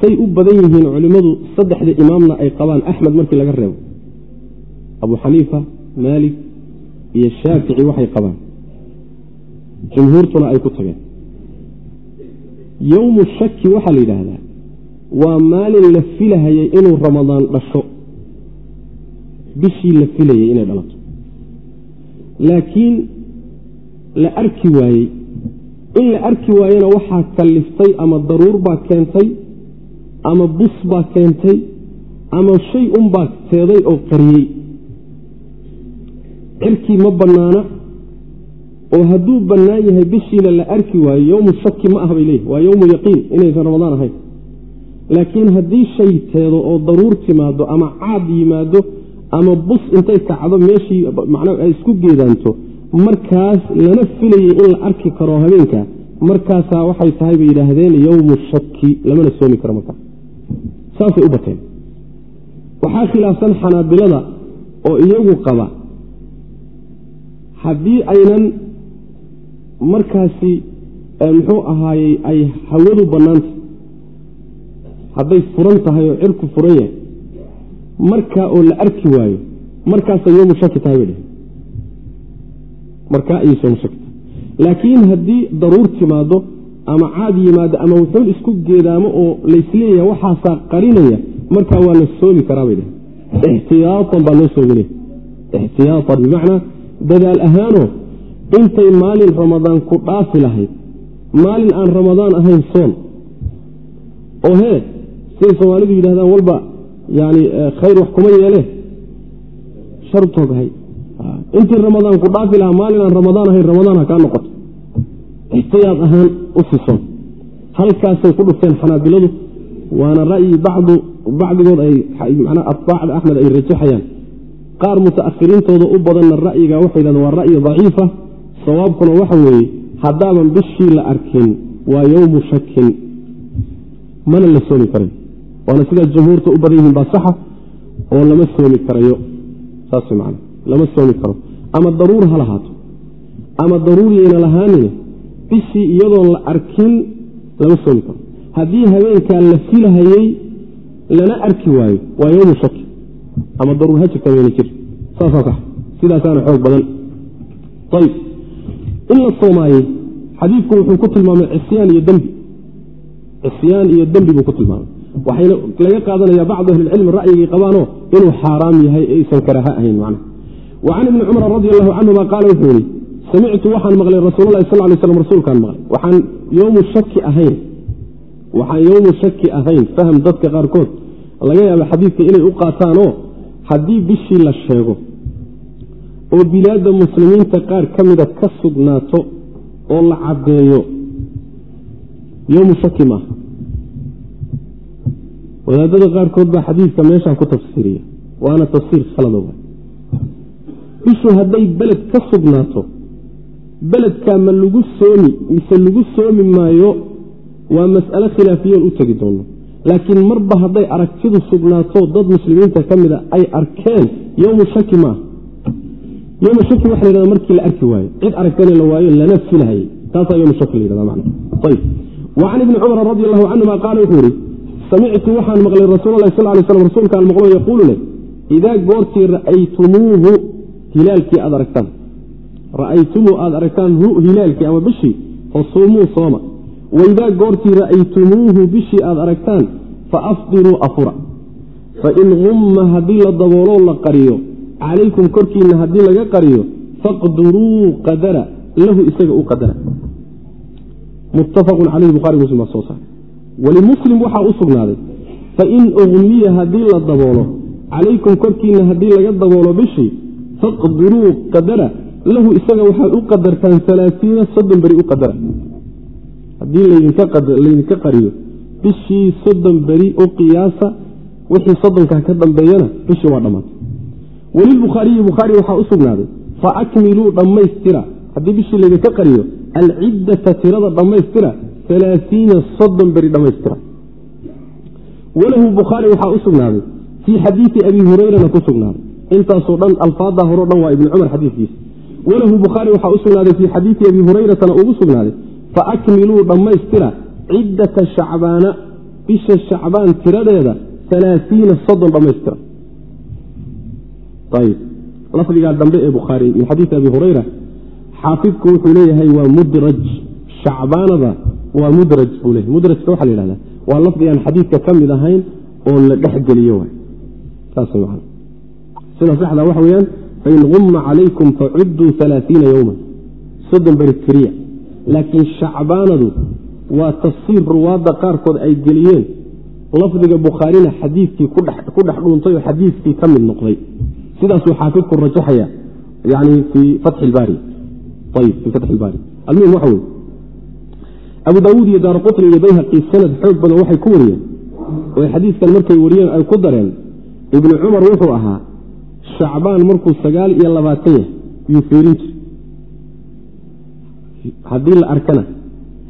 A: Say u badan yihiin culimmadu saddexda imaamna ay qabaan axmed markii laga reebo abu xaniifa maalik iyo shaafici waxay qabaan. Jumhuurtuna ay ku tageen. Yowmu shaki waxaa la yidhaahdaa waa maalin la filahayay inuu ramadaan dhasho. Bishii la filayay inay dhalato. Laakiin la arki waayey in la arki waayena waxaa kalliftay ama daruur baa keentay ama bus baa keentay ama shay unbaa teeday oo qariyey cirkii ma bannaana oo hadduu bannaan yahay bishiina la arki waayo yowmu shaki ma ah bay leeyihi waa yowmu yaqiin inaysan ramadaan ahayn. Laakiin haddii shay teedo oo daruur timaado ama caad yimaado ama bus intay kacdo meeshii macnaa ay isku geedaanto markaas lana filayay in la arki karo habeenka markaasaa waxay tahay bay yidhaahdeen yowmu shaki lamana soomi karo markaas saasay u bateen. Waxaa khilaafsan xanaabilada oo iyagu qaba haddii aynan markaasi muxuu ahaayey ay hawadu bannaanta hadday furan tahay oo cirku furan yahay markaa oo la arki waayo markaasay yowmu shaki tahay bay dheh markaa ayay tahay. Laakiin haddii daruur timaado ama caad yimaado ama wuxuun isku geedaamo oo laysleeyaha waxaasaa qarinaya markaa waa la soomi karaa bay dheh ixtiyaatan baa loo soominaya ixtiyaatan bimacnaa dadaal ahaanoo intay maalin ramadaan ku dhaafi lahayd maalin aan ramadaan ahayn soon. Oo hee siday soomaalidu yidhahdaan walba yani khayr wax kuma yeele. Shar tooghay intii ramadaan ku dhaafi lahaa maalin aan ramadaan ahayn ramadaan ha kaa noqoto. Ixtiyaad ahaan u sisoon. Halkaasay ku dhufteen xanaabiladu waana ra'yi bacdu bacdigood ay atbaacda axmed ay rajaxayaan qaar muta'ahiriintooda u badanna ra'yiga waxay yidhahdeen waa ra'yi daciifa sawaabkuna waxa weeye haddaaban bishii la arkin waa yowmu shakin mana la soomi karin. Waana sidaa jamhuurta u badan yihiin baa saxa oo lama soomi karayo. Saas man lama soomi karo. Ama daruur ha lahaato. Ama daruuriyayna lahaanine bishii iyadoon la arkin lama soomi karo. Haddii habeenkaa la filahayey lana arki waayo waa yowmu shaki ama daruur ha jirta mayna jir. Sax sidaasaana xoog badan. Ayb in la soomaayey xadiidku wuxuu ku tilmaamay cisyaan iyo dembi cisyaan iyo dembi buu ku tilmaamay. Waxayna laga qaadanaya bacdu ahlicilmi ra'yigay qabaanoo inuu xaaraam yahay aysan karaaha ahayn macna wa can ibni cumar radi allahu canhuma qaala wuxuu yihi samictu waxaan maqlay rasuulalahi sal lay slam rasuulkaan maqlay. Waxaan yowmu shaki ahayn. Waxaan yowmu shaki ahayn fahm dadka qaarkood. Laga yaaba xadiidka inay u qaataanoo haddii bishii la sheego oo bilaadda muslimiinta qaar ka mida ka sugnaato oo la caddeeyo yowmu shaki maaha wadaadada qaarkood baa xadiidka meeshaa ku tafsiiriya waana tafsiir khalado wa bishu hadday beled ka sugnaato beledkaa ma lagu soomi mise lagu soomi maayo waa mas'alo khilaafiyoon u tegi doono laakiin marba hadday aragtidu sugnaato dad muslimiinta ka mida ay arkeen yowmu shaki maaha yowmu shaki waxa la yhahda markii la arki waayo. Cid aragtana la waayo lana filahayay taasaa yowmu shaki la can ibni cumar radi allahu canhuma qaala wuxuu yihi samictu waxaan maqlay rasuulalahi sal lay slam rasuulkaan maqlo yaquulu leh idaa goortii ra'aytumuuhu hilaalkii aad aragtaan. Ra'aytumuu aad aragtaan hu hilaalkii ama bishii fasuumuu sooma waidaa goortii ra'aytumuuhu bishii aad aragtaan faafdiruu afura. Fain humma haddii la dabooloo la qariyo. Calaykum korkiinna haddii laga qariyo faqduruu qadara lahu isaga u qadara. Muttafaqun caleyhi buhari muslim baa soo saaray. Walimuslim waxaa u sugnaaday fain ugmiya haddii la daboolo calaykum korkiina haddii laga daboolo bishii faqdiruu qadara lahu isaga waxaad u qadartaan alaaiina soddon beri u qadara haddii laydinka qariyo bishii soddon beri u qiyaasa wixii soddonkaa ka dambeeyana bishii waa dhammaatay welilbukhaariyi bukhaari waxaa u sugnaaday fa akmiluu dhammaystira. Haddii bishii laydinka qariyo alciddata tirada dhammaystira alaaiina soddon beri dhammaystira. Walahu bukhaari waxaa u sugnaaday fii xadiidi abi hurayrana ku sugnaaday. Intaasoo dhan alfaada horeo dhan waa ibni cumar xadiikiisa walahu bukhaari waxaa u sugnaaday fii xadiidi abi hurayratana ugu sugnaaday faakmiluu dhammaystira ciddata shacbaana bisha shacbaan tiradeeda alaaiina soddon dhammaystira lafdigaa dambe ee bukhaari min xadiidi abi hurayra xaafidku wuxuu leeyahay waa mudraj shacbaanada waa mudraj buu leeyahy mudrajka waxaa la yidhahdaa waa lafdi aan xadiidka ka mid ahayn oo la dhexgeliyo waay saas man sida saxda waxa weyaan fain gumma calaykum facudduu alaaiina yowma soddon beri tiriya laakiin shacbaanadu waa tafsiir ruwaadda qaarkood ay geliyeen. Lafdiga bukhaarina xadiidkii ku dhex dhuuntay oo xadiidkii ka mid noqday. Sidaasuu xaafidku rajaxaya yani fii fatxi ilbaari ayib fii fatxi ilbaari almuhim waxa weye abu daawuud iyo daara qutni iyo bayhaqi sanad xoog badan waxay ku wariyeen oo xadiiskan markay wariyeen ay ku dareen ibnu cumar wuxuu ahaa shacbaan markuu sagaal iyo labaatan yahay yuu feerin jiray haddii la arkana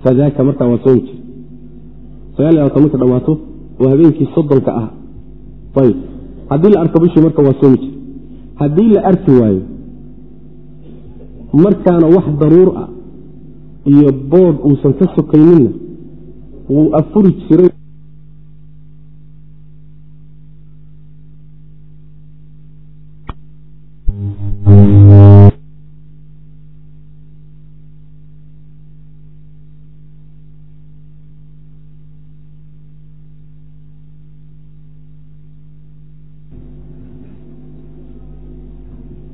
A: fadaaka markaa waa soomi jira sagaal iyo labaatan marka dhamaato oo habeenkii soddonka ah. Ayb haddii la arko bishii marka waa soomi jira haddii la arki waayo markaana wax daruur ah iyo boodh uusan ka sokayninna wuu afuri jiray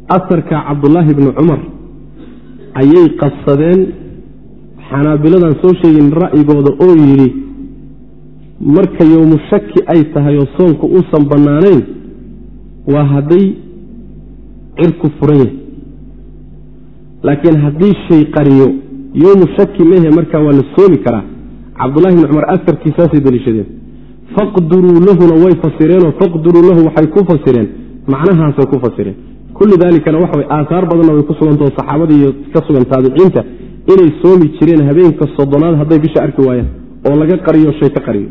A: asarka cabdulaahi bni cumar ayay qabsadeen xanaabiladan soo sheegin ra'yigooda oo yidhi marka yowmu shaki ay tahay oo soonku uusan bannaanayn waa hadday cirku furan yahay. Laakiin haddii shay qariyo yowmu shaki mehe markaa waa la soomi karaa. Cabdulahi bni cumar asarkiisaasay deliishadeen faqduruu lahuna way fasireenoo faqduruu lahu waxay ku fasireen. Macnahaasay ku fasireen kullu dalikana waxa way aahaar badanna way ku sugantao saxaabada iyo ka sugan taabiciinta inay soomi jireen habeenka soddonaad hadday bisha arki waayaan oo laga qariyo shay ka qariyo.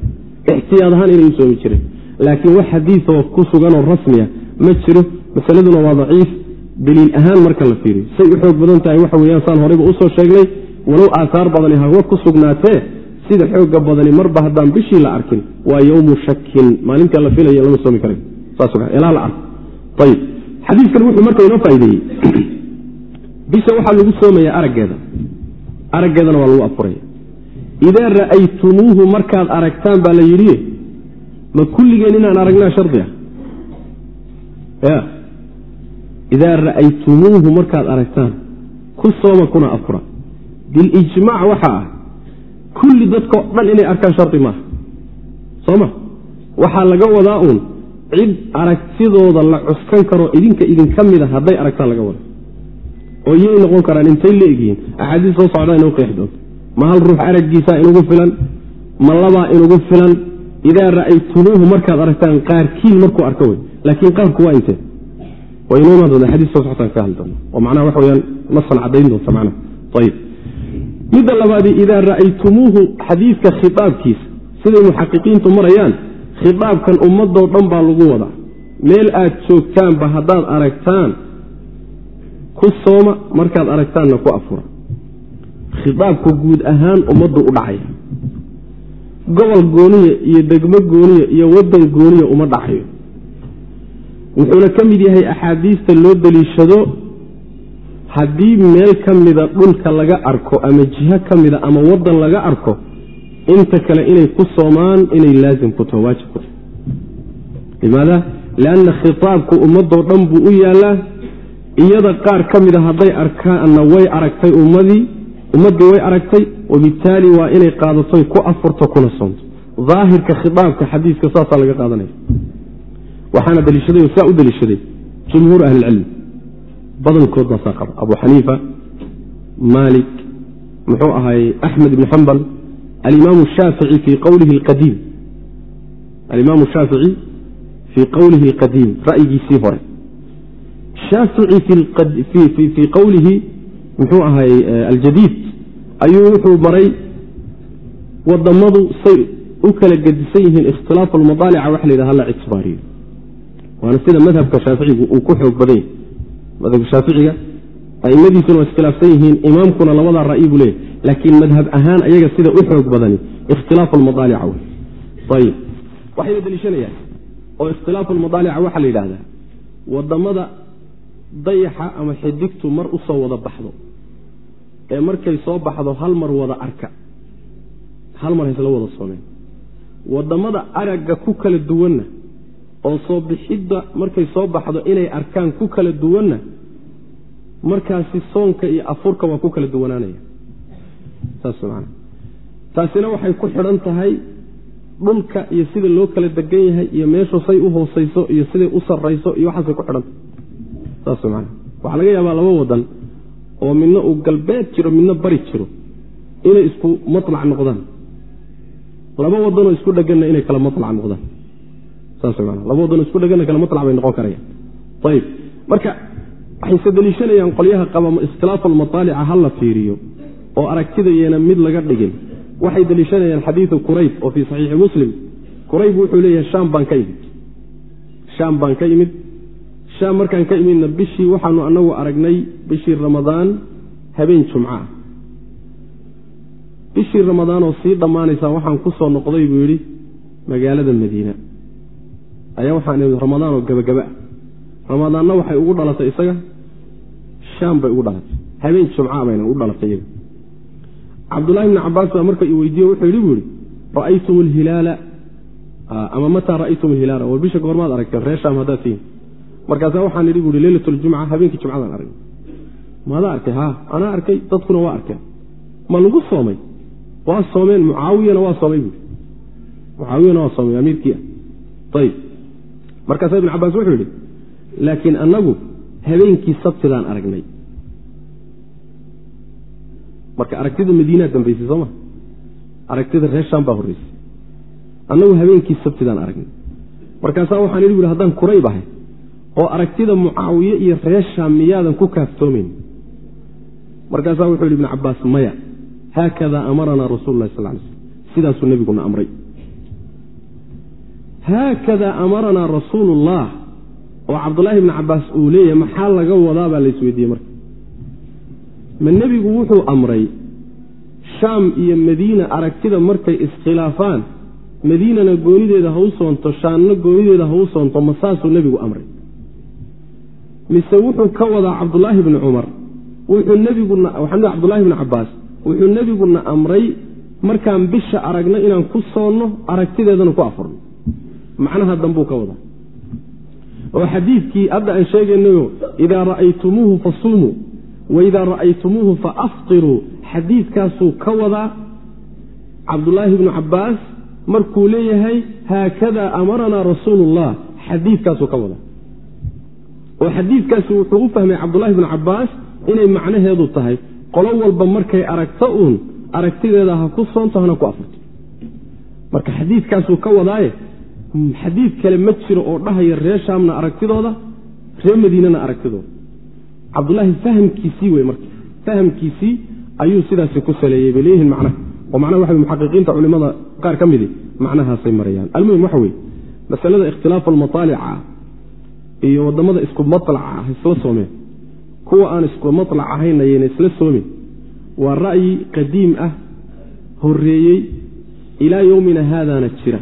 A: Ixtiyaad ahaan inay u soomi jireen. Laakiin wax xadiioo ku suganoo rasmiya ma jiro. Masaladuna waa daciif. Daliil ahaan marka la fiiriyo. Say u xoog badan tahay waxa weyaan saan horeyba u soo sheegnay. Walow aahaar badani hawa ku sugnaatee sida xooga badani marba haddaan bishii la arkin waa yowmu shakin maalinta la filaya lama soomi karay xadiiskan wuxuu marka inoo faa'ideeyey. Bisha waxaa lagu soomayaa araggeeda. Araggeedana waa lagu afuraya idaa ra'aytumuuhu markaad aragtaan baa la yidhi ma kulligeen inaan aragnaa shardi ah? Ya. Idaa ra'aytumuuhu markaad aragtaan ku sooma kuna afura. Bilijmaac waxaa ah kulli dadkao dhan inay arkaan shardi maaha. Soo ma waxaa laga wadaa uun cid aragtidooda la cuskan karo idinka idinka mida hadday aragtaan laga wada. Oo iyay noqon karaan intay la egyihiin. Axaadiis soo socdaa inuu qeexi ma hal ruux araggiisaa inugu filan ma labaa inugu filan idaa ra'aytumuuhu markaad aragtaan qaarkiin markuu arko wey. Laakiin qaarku waa intee? Waa inoo imaan doonta xadiis soo socotaan ka hadli doona oo macnaha waxa weyaan nasan caddayn doonta macnaha ayib midda labaadi idaa ra'aytumuuhu xadiidka khitaabkiisa siday muxaqiqiintu marayaan khitaabkan ummadoo dhan baa lagu wadaa. Meel aad joogtaanba haddaad aragtaan ku sooma markaad aragtaanna ku afura. Khitaabku guud ahaan ummaddu u dhacaya gobol gooniya iyo degmo gooniya iyo waddan gooniya uma dhacayo. Wuxuuna ka mid yahay axaadiista loo deliishado haddii meel ka mida dhulka laga arko ama jiho ka mida ama waddan laga arko inta kale inay ku soomaan inay laazim ku taho waajib ku tahay limaada lianna khitaabku ummadoo dhan buu u yaallaa. Iyada qaar ka mida hadday arkaanna way aragtay ummadii ummaddii way aragtay wabittaali waa inay qaadatoy ku afurto kuna soonto. Daahirka khiaabka xadiiska saasaa laga qaadanaya. Waxaana daliishaday saa u daliishaday jumhuur ahlicilmi badankood baasaa qaba. Abu xaniifa maalik muxuu ahay axmed ibn xambal alimaam shaafici fii qowlihi alqadiim ra'yigiisii hore shaafici fii qowlihi muxuu ahay aljadiid ayuu wuxuu maray wadamadu say u kala gedisan yihiin ikhtilaafu almadaalica waxa la yidhaha la ictibaariyo waana sida madhabka shaaficigu uu ku xoog badan yahy madhabka shaaficiga aimadiisuna waa iskhilaafsan yihiin imaamkuna labadaa ra'yi buu leeyahy laakiin madhab ahaan ayaga sida u xoog badani ikhtilaafu almadaalica wey ayib waxayna deliishanayaan oo ikhtilaafu almadaalica waxaa la yidhahdaa waddamada dayaxa ama xidigtu mar u soo wada baxdo ee markay soo baxdo hal mar wada arka hal mar haysla wada soomeen waddamada aragga ku kala duwanna oo soo bixidda markay soo baxdo inay arkaan ku kala duwanna markaasi soonka iyo afurka waa ku kala duwanaanaya. Taasina waxay ku xidhan tahay dhulka iyo sida loo kala degan yahay iyo meeshu say u hoosayso iyo siday u sarayso iyo waxaasay ku xidhantahay saas man waxaa laga yaabaa laba wadan oo midna uu galbeed jiro midna bari jiro inay isku malac noqdaan. Laba wadanoo isku dheganna inay kala malac noqdaan. Saas man laba wadanoo isku dheganna kala malac bay noqon karayaan. Ayib marka waxayse deliishanayaan qolyaha qaba ikhtilaafu almataalica ha la fiiriyo oo aragtidayena mid laga dhigin. Waxay deliishanayaan xadiidu kurayb oo fii saxiixi muslim. Kurayb wuxuu leeyahay shaam baan ka imid shaam baan ka imid shaam markaan ka imidna bishii waxaanu anagu aragnay bishii ramadaan habeen jumca. Ah bishii ramadaanoo sii dhammaanaysaa waxaan ku soo noqday buu yidhi magaalada madiina. Ayaa waxaan imid ramadaanoo gabagaba. Ah ramadaanna waxay ugu dhalatay isaga shaam bay ugu dhalatay. Habeen jumca bayna ugu dhalatay iyaga. Cabdullahi bni cabaas baa marka i weydiiye wuxuu yidhi buu yihi ra'aytum alhilaala ama mataa ra'aytum alhilaala war bisha goormaad aragteen reer shaam haddaad tihiin. Markaasaa waxaan idhi buuhi leylat ljumca habeenkii jumcadaan aragay maada arkay? Ha anaa arkay dadkuna waa arkeen. Ma lagu soomay? Waa soomeen mucaawiyana waa soomay buui mucaawiyana waa soomay amiirkii ah. Ayib markaasaa ibn cabaas wuxuu yidhi laakiin annagu habeenkii sabtidaan aragnay. Marka aragtida madiinaa dambaysay sooma aragtida reer shaam baa horreysay. Annagu habeenkii sabtidaan aragnay. Markaasaa waxaan idhi buhi haddaan kurayb ahay oo aragtida mucaawiye iyo reer shaam miyaadan ku kaaftoomayn markaasaa wuxuu yidhi ibn cabaas maya haakadaa amaranaa rasuulu lahi sal lay slm sidaasuu nebiguna amray. Haakadaa amaranaa rasuulullah oo cabdulaahi bni cabaas uu leeyahay maxaa laga wadaa? baa laysweydiiyey marka. Ma nebigu wuxuu amray shaam iyo madiina aragtida markay iskhilaafaan madiinana goonideeda ha u soonto shaamna goonideeda ha u soonto ma saasuu nebigu amray. Mise wuxuu ka wadaa cabdulaahi bni cumar wuxuu nebiguna waxaan cabdulahi bni cabaas wuxuu nebiguna amray markaan bisha aragno inaan ku soonno aragtideedana ku afurno. Macnaha dambuu ka wadaa oo xadiidkii hadda aan sheegaynayo idaa ra'aytumuuhu fasuumuu waidaa ra'aytumuuhu faaftiruu xadiidkaasuu ka wadaa cabdulaahi bnu cabaas markuu leeyahay haakadaa amaranaa rasuulullah. Xadiidkaasuu ka wadaa oo xadiidkaasi wuxuu u fahmay cabdulaahi bnu cabaas inay macnaheedu tahay qolo walba markay aragto uun aragtideeda ha ku soonto hana ku afurto marka xadiidkaasuu ka wadaaye xadiid kale ma jiro oo dhahaya reer shaamna aragtidooda reer madiinana aragtidooda. Cabdulaahi fahamkiisii wey marka. Fahamkiisii ayuu sidaasi ku saleeyey bay leeyihiin macnaha oo macnaha waxa muxaqiqiinta culimada qaar ka midi macnahaasay marayaan. Almuhim waxa weye masalada ikhtilaafu almataalica ah iyo waddamada isku malaca ah isla soomeen. Kuwa aan isku malac ahaynayena isla soomin waa ra'yi qadiim ah horeeyey ilaa yowmina haadaana jira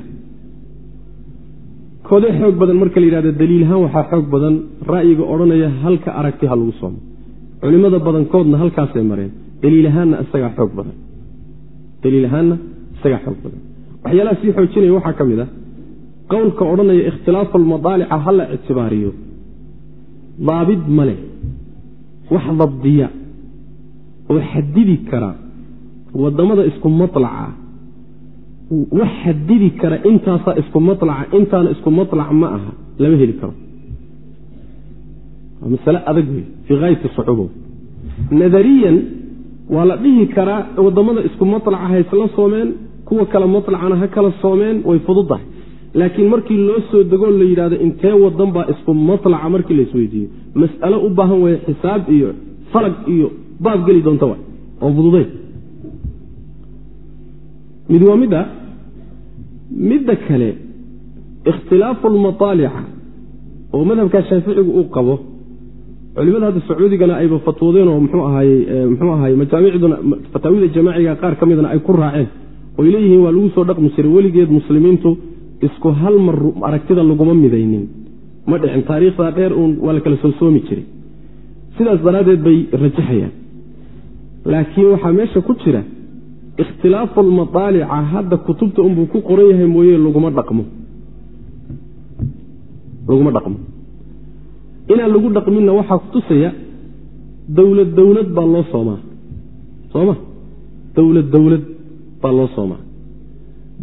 A: kodee xoog badan marka la yidhahdo daliilahaan waxaa xoog badan ra'yiga odhanaya halka aragti ha lagu soomo. Culimada badankoodna halkaasay mareen. Daliilahaanna isagaa xoog badan. Daliilahaanna isagaa xoog badan. Waxyaalaha sii xoojinaya waxaa ka mid ah qowlka odhanaya ikhtilaafu almadaalica ha la ictibaariyo. Daabid ma leh. Wax dabdiya. Oo xadidi kara. Wadamada isku malaca wax xadidi kara intaasaa isku malaca intaana isku malac ma aha lama heli karo. Waa masale adag wey fii haayati sucuubo nadariyan waa la dhihi karaa waddamada isku malaca ha isla soomeen kuwa kale malacana ha kala soomeen way fududahay. Laakiin markii loo soo degoo la yidhahdo intee wadan baa isku malaca markii la isweydiiyo? Mas'alo u baahan weye xisaab iyo falag iyo baab geli doonta oo fududay mid waa midda midda kale ikhtilaafu lmaaalica oo madhabkaa shaaficigu uu qabo culimada hadda sacuudigana ayba fatwoodeen oo mxuu ahaye mxuu ahaye majaamicduna fataawida jamaaciga qaar ka midna ay ku raaceen oy leeyihiin waa lagu soo dhaqmi jiray weligeed muslimiintu isku hal mar aragtida laguma midaynin. Ma dhicin taariikhdaa dheer uun waa la kala soo soomi jiray. Sidaas daraaddeed bay rajaxayaan laakiin waxaa meesha ku jira ikhtilaafu almadaalica hadda kutubta unbuu ku qoran yahay mooye laguma dhaqmo. Laguma dhaqmo. Inaan lagu dhaqminna waxaa kutusaya dowlad dowlad baa loo soomaa. Sooma? Dowlad dowlad baa loo soomaa.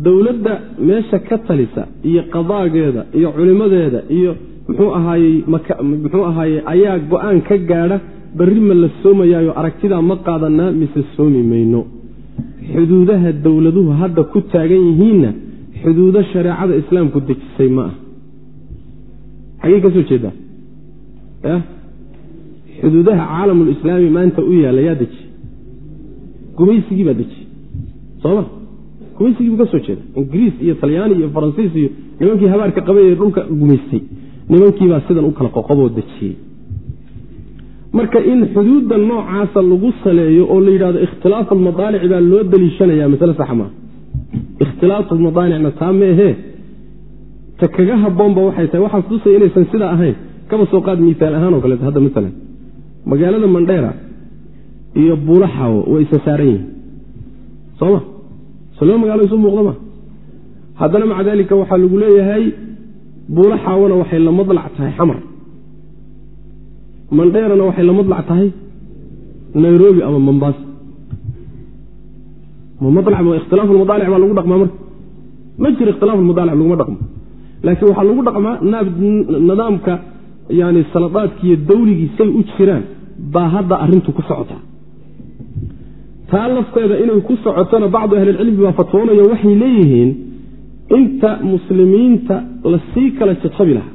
A: Dowladda meesha ka talisa iyo qadaageeda iyo culimadeeda iyo muxuu ahaayey muxuu ahaaye ayaa go'aan ka gaadha berri ma la soomayaayo aragtidaa ma qaadanaa mise soomi mayno xuduudaha dowladuhu hadda ku taagan yihiinna xuduudo shareecada islaamku dejisay ma ah. Xagey ka soo jeedaa? Xuduudaha caalamulislaami maanta u yaalla yaa deji. Gumaysigii baa deji. Sooma gumaysigii buu ka soo jeeda ingiriis iyo talyaani iyo faransiis iyo nimankii habaarka qabay ee dhulka gumaystay. Nimankiibaa sidan u kala qoqoboo dejiyey marka in xuduudda noocaasa lagu saleeyo oo la yidhahdo ikhtilaafu almadaalic baa loo daliishanaya masale sax maa ikhtilaafu almadaalicna taa meehee ta kaga haboonba waxay tahay. Waxaa kutusaya inaysan sidaa ahayn. Kaba soo qaad miaal ahaan oo kaleeto hadda maalan magaalada mandheera iyo buulaxaawo way isa saaran yihiin. Sooma saloo magaalo isu muuqda ma? Haddana maca daalika waxaa lagu leeyahay buulaxaawona waxay la madlac tahay xamar mandheerana waxay la madlac tahay nairobi ama mombaasa ikhtilaafu lmadaalic baa lagu dhaqmaa marka? Ma jiro ikhtilaafu lmadaalic laguma dhaqmo. Laakiin waxaa lagu dhaqmaa nidaamka yani saladaadkiiyo dawligii say u jiraan baa hadda arintu ku socotaa taa lafteeda inay ku socotona bacdu ahlilcilmi baa fatwoonayo waxay leeyihiin inta muslimiinta la sii kala jajabi lahaa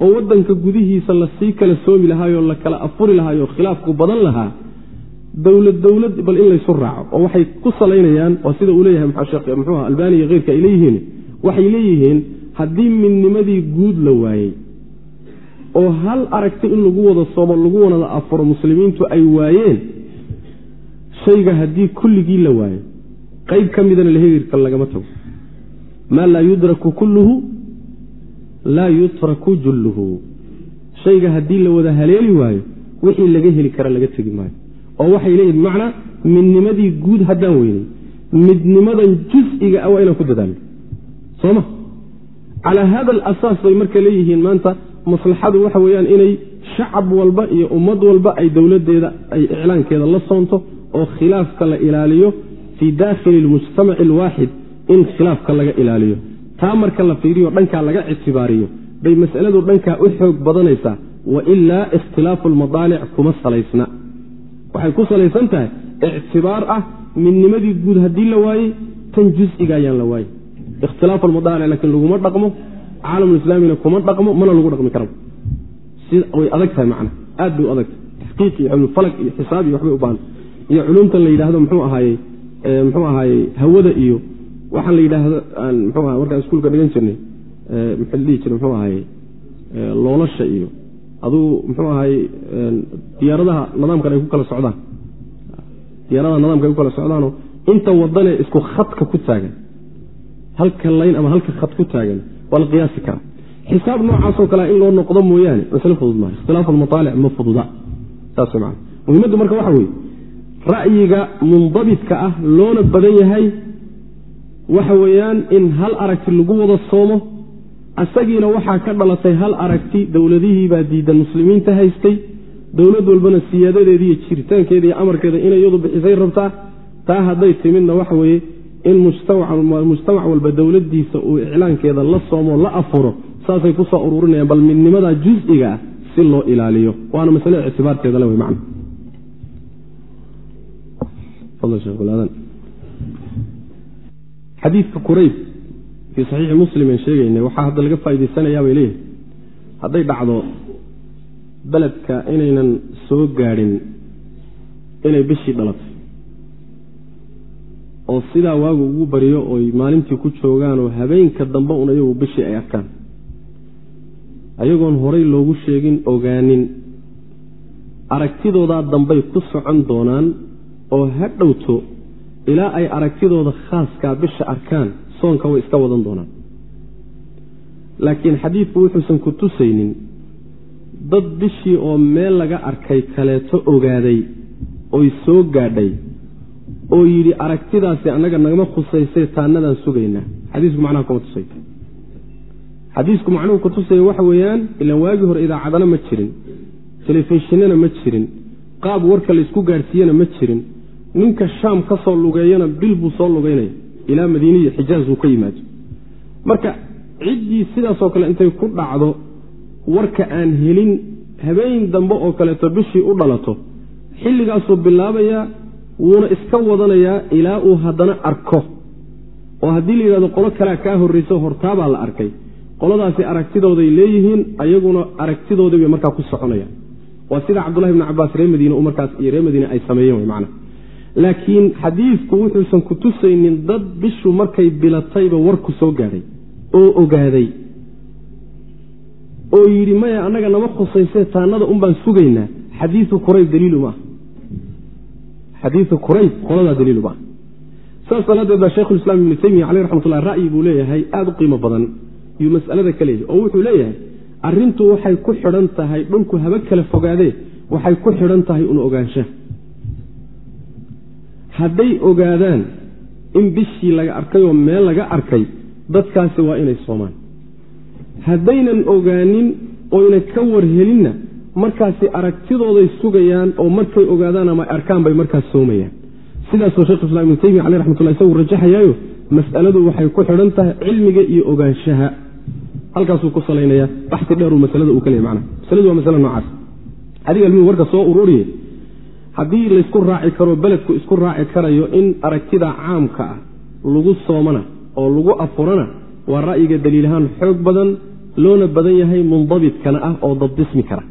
A: oo wadanka gudihiisa la sii kala soomi lahaayoo la kala afuri lahaayoo khilaafku badan lahaa dowlad dowlad bal in laysu raaco oo waxay ku salaynayaan waa sida uu leeyahay albani iyo keyrka ay leeyihiin waxay leeyihiin haddii midnimadii guud la waayey oo hal aragti in lagu wada soomo lagu wada afuro muslimiintu ay waayeen shayga haddii kulligii la waayo qayb ka midana lahegirka lagama tago. Maa laa yudraku kulluhu laa yutraku julluhu. Shayga haddii la wada haleeli waayo wixii laga heli kara laga tegi maayo. Oo waxay leeyihiin macnaa midnimadii guud haddaan weynay midnimadan jus'iga ah waa inaan ku dadaalno sooma calaa hada alasaas bay marka leeyihiin maanta maslaxadu waxa weeyaan inay shacab walba iyo ummad walba ay dowladeeda ay iclaankeeda la soonto oo khilaafka la ilaaliyo fii daakhili lmujtamaci alwaaxid in khilaafka laga ilaaliyo taa marka la fiiriyo dhankaa laga ictibaariyo bay masaladu dhankaa u xoog badanaysaa. Wailaa ikhtilaafu lmadaalic kuma salaysna. Waxay ku salaysan tahay ictibaar ah midnimadii guud haddii la waayey tan jus'iga ayaan la waayey. Ikhtilaafu almadaalic laakiin laguma dhaqmo caalamulislaamina kuma dhaqmo mana lagu dhaqmi kara way adag tahay macna. Aad bay u adag tahay. Taxqiiq iyo cilmulfalag iyo xisaab iyo waxbay u baahan. Iyo culumtan la yidhahdo mxuu ahaaye mxuu ahaaye hawada iyo waxaan la yidhaahdo mxuu aha markaan iskuulka dhigan jirnay maxaa dhihi jiray mxuu ahaaye loolasha iyo aduu mxuu ahaaye diyaaradaha nidaamkan ay ku kala socdaan. Diyaaradaha nidaamka ay ku kala socdaanoo inta wadanee isku khadka ku taagan halka layn ama halka khad ku taagan waa la qiyaasi karaa. Xisaab noocaasoo kalea in loo noqdo mooyaane masle fudud maaha ikhtilaafu almataalic ma fududa. Saas man muhimaddu marka waxa weeye ra'yiga mundabidka ah loona badan yahay waxa weeyaan in hal aragti lagu wada soomo asagiina waxaa ka dhalatay hal aragti dowladihiibaa diidan muslimiinta haystay. Dowlad walbana siyaadadeeda iyo jiritaankeeda iyo amarkeeda inay iyadu bixisay rabtaa taa hadday timidna waxa weeye in mujtamac walba dowladdiisa uu iclaankeeda la soomo la afuro saasay ku soo ururinayaan bal midnimada juz-iga ah si loo ilaaliyo. Waana masale ictibaarteeda le wey macna xadiidka kurayb fii saxiixi muslim aan sheegaynay waxaa hadda laga faa'idaysanayaa bay leeyihi hadday dhacdo beledka inaynan soo gaadhin inay bishii dhalatay oo sidaa waagu ugu baryo oy maalintii ku joogaan oo habeenka dambe un ayagu bishii ay arkaan. Ayagoon horay loogu sheegin ogaanin aragtidoodaa dambay ku socon doonaan oo ha dhowto ilaa ay aragtidooda khaaskaa bisha arkaan soonka way iska wadan doonaan. Laakiin xadiidku wuxuusan ku tusaynin dad bishii oo meel laga arkay kaleeto ogaaday oy soo gaadhay oo yidhi aragtidaasi annaga nagama khusaysay taanadaan sugaynaa. Xadiisku macnaha kuma tusay xadiisku macnuhu ku tusaya waxa weeyaan ilaan waagii hore idaacadana ma jirin telefishinana ma jirin qaab warka laysku gaadhsiiyana ma jirin ninka shaam ka soo lugeeyana bil buu soo lugeynaya ilaa madiiniya xijaaz uu ka yimaado. Marka ciddii sidaasoo kale intay ku dhacdo warka aan helin habeen dambe oo kaleeto bishii u dhalato xilligaasuu bilaabayaa wuuna iska wadanayaa ilaa uu haddana arko. Oo haddii la yidhahdo qolo kalea kaa horrayso hortaabaa la arkay. Qoladaasi aragtidooday leeyihiin ayaguna aragtidoodii bay markaa ku soconayaan. Waa sida cabdullahi bni cabaas ree madiine u markaas iyo ree madiine ay sameeyeen wy macna laakiin xadiidku wuxuusan ku tusaynin dad bishu markay bilatayba warku soo gaadhay oo ogaaday oo yidhi maya annaga nama khusaysee taanada unbaan sugaynaa. Xadiiu kurayb daliilu maaha xadiiu kurayb qoladaa daliilu maaha saas daraaddeed baa shaykhulislaam ibnu taymiya caleyh raxmatullah ra'yi buu leeyahay aada u qiimo badan yuu mas'alada ka leeyahay oo wuxuu leeyahay arrintu waxay ku xidhan tahay dhulku haba kala fogaadee waxay ku xidhan tahay un ogaanshaha hadday ogaadaan in bishii laga arkay oo meel laga arkay dadkaasi waa inay soomaan. Haddaynan ogaanin oyna ka warhelinna markaasi aragtidooday sugayaan oo markay ogaadaan ama arkaan bay markaas soomayaan. Sidaasuu shekh islam ibnu taymiya caleh raxmatullah isagu rajaxayaayo mas'aladu waxay ku xidhan tahay cilmiga iyo ogaanshaha. Halkaasuu ku salaynayaa baxsi dheeruu masalada uu ka leey macna masaladu waa masale noocaas. Adiga ilmihu warka soo ururiye haddii laysku raaci karo beledku isku raaci karayo in aragtida caamka ah lagu soomana oo lagu afurana waa ra'yiga daliilahaan xoog badan loona badan yahay mundabitkana ah oo dabdismi kara.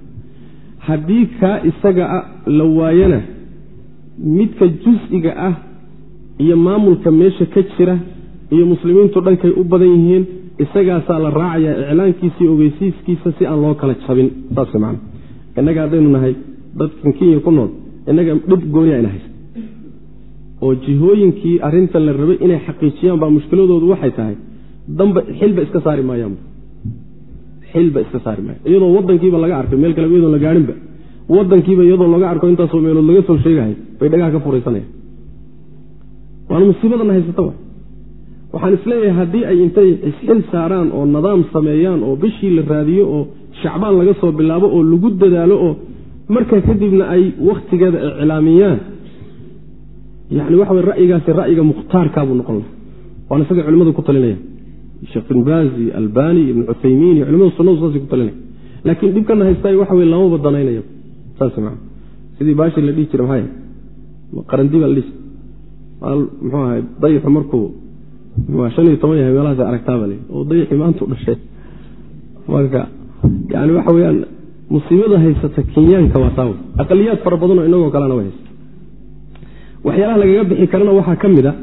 A: Haddii kaa isaga a la waayana midka jus'iga ah iyo maamulka meesha ka jira iyo muslimiintu dhankay u badan yihiin isagaasaa la raacayaa iclaankiisa iyo ogeysiiskiisa si aan loo kala jabin. Saas man innaga haddaynu nahay dadkan kenya ku nool innaga dhib gooniya ina haysta oo jihooyinkii arrintan la rabay inay xaqiijiyaan baa mushkiladoodu waxay tahay damba xilba iska saari maayaanba xilba iska saari maayan iyadoo wadankiiba laga arkay meel kale iyadoon la gaarinba wadankiiba iyadoo laga arko intaasoo meelood laga soo sheegahay bay dhagaha ka furaysanayaan. Waana musiibadana haysata wa waxaan is leeyahay haddii ay intay isxil saaraan oo nidaam sameeyaan oo bishii la raadiyo oo shacbaan laga soo bilaabo oo lagu dadaalo oo markaa kadibna ay wakhtigeeda iclaamiyaan. Yani waxa wey ra'yigaasi ra'yiga mukhtaarkaabuu noqon laha waana isaga culimadu ku talinaya sheekh bin albani ibnu cuthaymiin iyo culimadu sunnadu saasay ku talinaya laakiin dhibkana haystaay waxa wey lamaba danaynaya saas maa sidii baashi la dhihi jira maxay? Qarandi baa la dhihi muxuu ahay dayixu markuu shan iyo toban yahay meelahaas aragtaaba le oo dayixii maanta u dhashay. Marka yani waxa weyaan musiibada haysata kenyaanka waa taaw aqaliyaad fara badanoo inagoo kalena way haysta waxyaalaha lagaga bixi karana waxaa ka mid a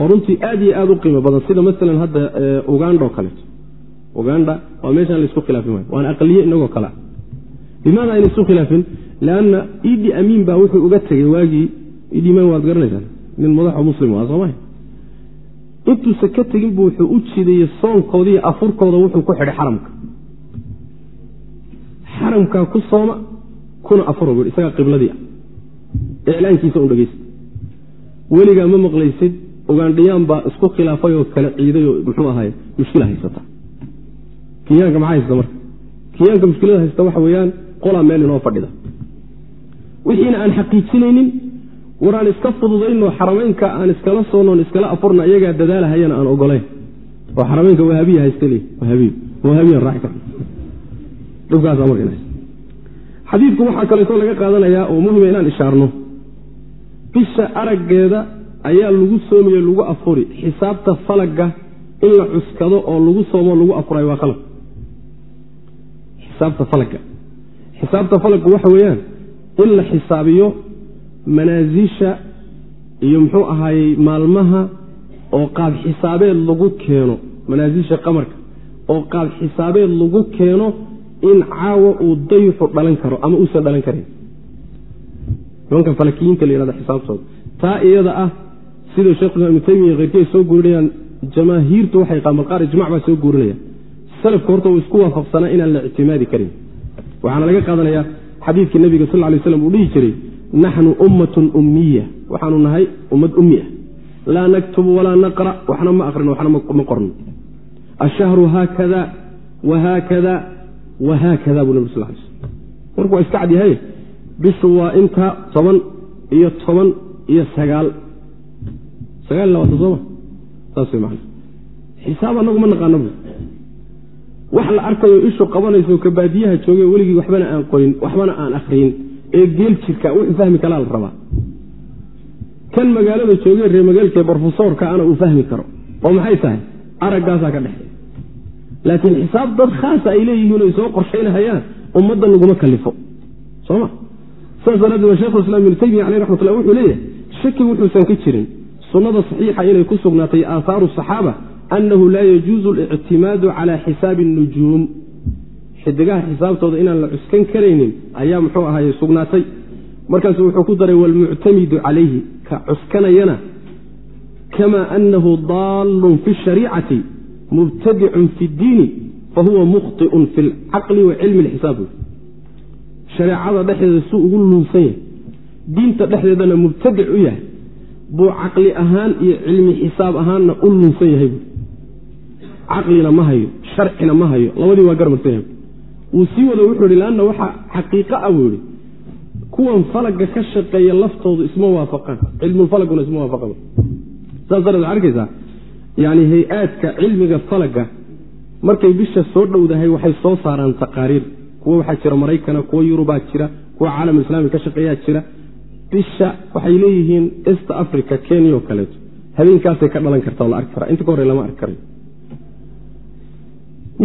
A: oo runtii aad iyo aad u qiimo badan sida masalan hadda uganda oo kaleeto. Uganda waa meeshaan la isku khilaafin maayo waana aqaliye inagoo kalea limaada ayna isu khilaafin leanna idi amiin baa wuxuu uga tegey waagii idi imaan waad garanaysaan nin madaxo muslim waa soomaya intuusa ka tegin buu wuxuu u jideeyey soonkoodaiyo afurkooda wuxuu ku xidhay xaramka xaramkaa ku sooma kuna afuro bu isagaa qibladii ah iclaankiisa un dhegeysta weligaa ma maqlaysid ugandhiyaan baa isku khilaafay oo kale ciiday oo muxuu ahaay mushkila haysata. Kenyaanka maxaa haysta marka? Kenyaanka mushkilada haysta waxa weeyaan qolaa meel inoo fadhida. Wixiina aan xaqiijinaynin war aan iska fududayno xarameynka aan iskala soonoon iskala afurna iyagaa dadaalahayana aan ogolayn oo xarameynka wahaabiya haysta le wahaabiy wahaabiyan raaci kar dhibkaasa marka xadiidku waxaa kaleeto laga qaadanayaa oo muhima inaan ishaarno. Bisha araggeeda ayaa lagu soomiye lagu afuri. Xisaabta falaga in la cuskado oo lagu soomo lagu afuray waa qalab xisaabta falaga. Xisaabta falaggu waxa weeyaan in la xisaabiyo manaasiisha iyo muxuu ahaayey maalmaha oo qaab xisaabeed lagu keeno. Manaasiisha qamarka. Oo qaab xisaabeed lagu keeno in caawa uu dayuxu dhalan karo ama uusan dhalan karin. Nimanka falakiyiinta la yihahda xisaabtooda taa iyada ah sida shekhuislam ibnu taymiya keyrkii ay soo guurinayaan jamaahiirtu waxay qaamaqaar ijmac baa soo guurinayaan. Salafka horta uu isku waafaqsanaa inaan la ictimaadi karin. Waxaana laga qaadanayaa xadiidkii nabiga sal ly slam uu dhihi jiray naxnu ummatun ummiya waxaanu nahay ummad ummi ah. Laa naktubu walaa naqra. Waxna ma aqrino waxna ma qorno. Ashahru haakada wahaakada wahaakada buu nabig sal lay slm marku waa iska cadyahay bishu waa inta toban iyo toban iyo sagaal sagaal labaatan sooma saas way macana xisaab annagu ma naqaano bu wax la arkayo ishu qabanayso ka baadiyaha jooge weligii waxbana aan qorin waxbana aan akriyin ee geel jirka wuxuu fahmi kalaa la rabaa kan magaalada joogee ree magaalkee brofesoorka ana uu fahmi karo oo maxay tahay araggaasaa ka dhexeeya laakiin xisaab dad khaasa ay leeyihiin ay soo qorshaynahayaan ummadda laguma kalifo. Soma saas daraaddeed waa shekhulislaam ibnu taymiya caleyh raxmatullah wuxuu leeyahay shaki wuxuusan ka jirin sunnada saxiixa inay ku sugnaatay aahaaru saxaaba annahu laa yajuuzu alictimaadu cala xisaabi nujuum xidigaha xisaabtooda inaan la cuskan karaynin ayaa muxuu ahaye sugnaatay. Markaasu wuxuu ku daray waalmuctamidu calayhi ka cuskanayana kama anahu daallun fi shariicati mubtadicun fi ddiini fahuwa mukhطiun fi lcaqli wa cilmi lxisaab shareecada dhexdeeda suu ugu lunsan yahay diinta dhexdeedana mubtadic u yahay buu caqli ahaan iyo cilmi xisaab ahaanna u lunsan yahay caqlina ma hayo sharcina ma hayo labadii waa garmarsan yahay wuu sii wada wuxuu ihi lanna waxaa xaqiiqo ah buu ihi kuwan falaga ka shaqeeya laftoodu isma waafaqaan cilmulfalaguna isma waafaqan saas darteed waxad arkaysaa yani hay'aadka cilmiga falaga markay bisha soo dhowdahay waxay soo saaraan taqaariir. Kuwa waxaa jira maraykana kuwa yurubaa jira kuwa caalam islaami ka shaqeeyaa jira. Bisha waxay leeyihiin est africa kenya oo kaleeto habeenkaasay ka dhalan karta oo la arki karaa. Inta ka horey lama arki karayo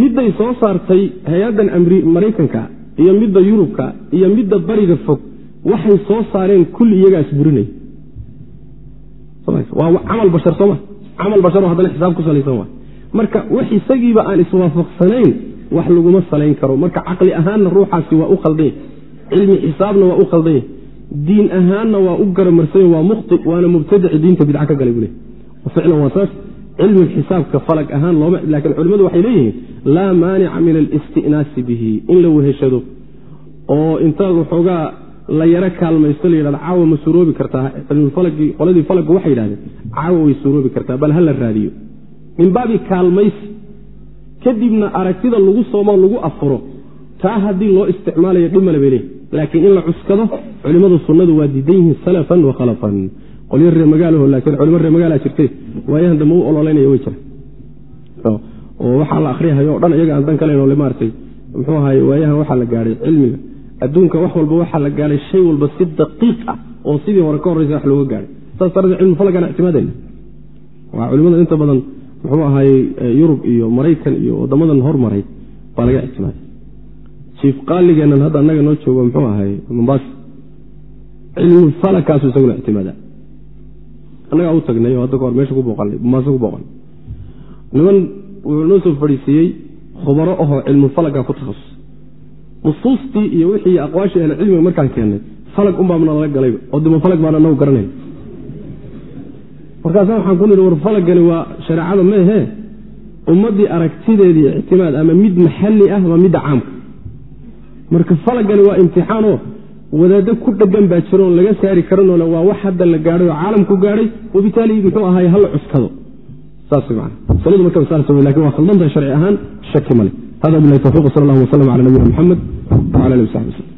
A: midday soo saartay hay'addan maraykanka iyo midda yurubka iyo midda bariga fog waxay soo saareen kulli iyagaa isburinaya waa camal bashar sooma camal basharo haddana xisaab ku salaysan waay marka wax isagiiba aan iswaafaqsanayn wax laguma salayn karo. Marka caqli ahaanna ruuxaasi waa u khaldan yahy cilmi xisaabna waa u khaldan yahy diin ahaanna waa u garamarsanya waa mukhti waana mubtadici diinta bidca ka galay buu le ficlan waa saas. Cilmi xisaabka falag ahaan looma lakiin culimmadu waxay leeyihiin laa maanica min alistinaasi bihi. In la weheshado oo intaad waxoogaa la yaro kaalmaysto la yidhahdo caawa ma suuroobi kartaa cilmulfalagii qoladii falaggu waxay yidhahdeen caawa way suuroobi kartaa bal ha raadiyo. Min baabi kaalmaysi kadibna aragtida lagu soomo lagu afuro taa haddii loo isticmaalayo dhimale bay leeyihiin laakiin in la cuskado culimmadu sunnadu waa diidan yihiin salafan wa khalafan. Qolyo reer magaalaho laakiin culimo reer magaala jirtay waayahan dambe u ololeynaya way jira oo waxaa la akhriyahayo o dhan iyaga aan dan kalen ole maaratay muxuu ahaye waayahan waxaa la gaadhay cilmiga adduunka wax walba waxaa la gaadhay shay walba si daqiiq ah oo sidii hore ka horreysa wax looga gaadhay saas daradeed cilmi falagaan ictimaadayna. Waa culimada inta badan muxuu ahaye yurub iyo maraykan iyo waddamadan hormaray baa laga ictimaaday. Jiif qaaligeennan hadda annaga noo joogo muxuu ahaye mombaasa cilmi falagkaasu isaguna ictimaada annagaa u tagnay oo hadda kahor meesha ku booqanay mombaasa ku booqanay niman wuxuu noo soo fadhiisiiyey khubaro ahoo cilmulfalaga ku takhasus nusuustii iyo wixii aqwaashii ahli cilmiga markaan keennay falag unbaana lala galayba oo dima falag baan anagu garanayna markaasa waxaan ku nidhi war falagani waa shareecada meehee ummaddii aragtideedii ictimaad ama mid maxalli ah ama midda caamka. Marka falagani waa imtixaanoo wadaaddo ku dhegan baa jiro laga saari karinoo waa wax hadda la gaadhay oo caalamku gaadhay wabitaali muxuu ahaay hala cuskado. Saas man masaladu marka saas laakiin waa khaldantahay sharci ahaan shaki male hada bilahi tawfiq sal allah waslm cala nabiyina mxamed wala ali w saxbi wslm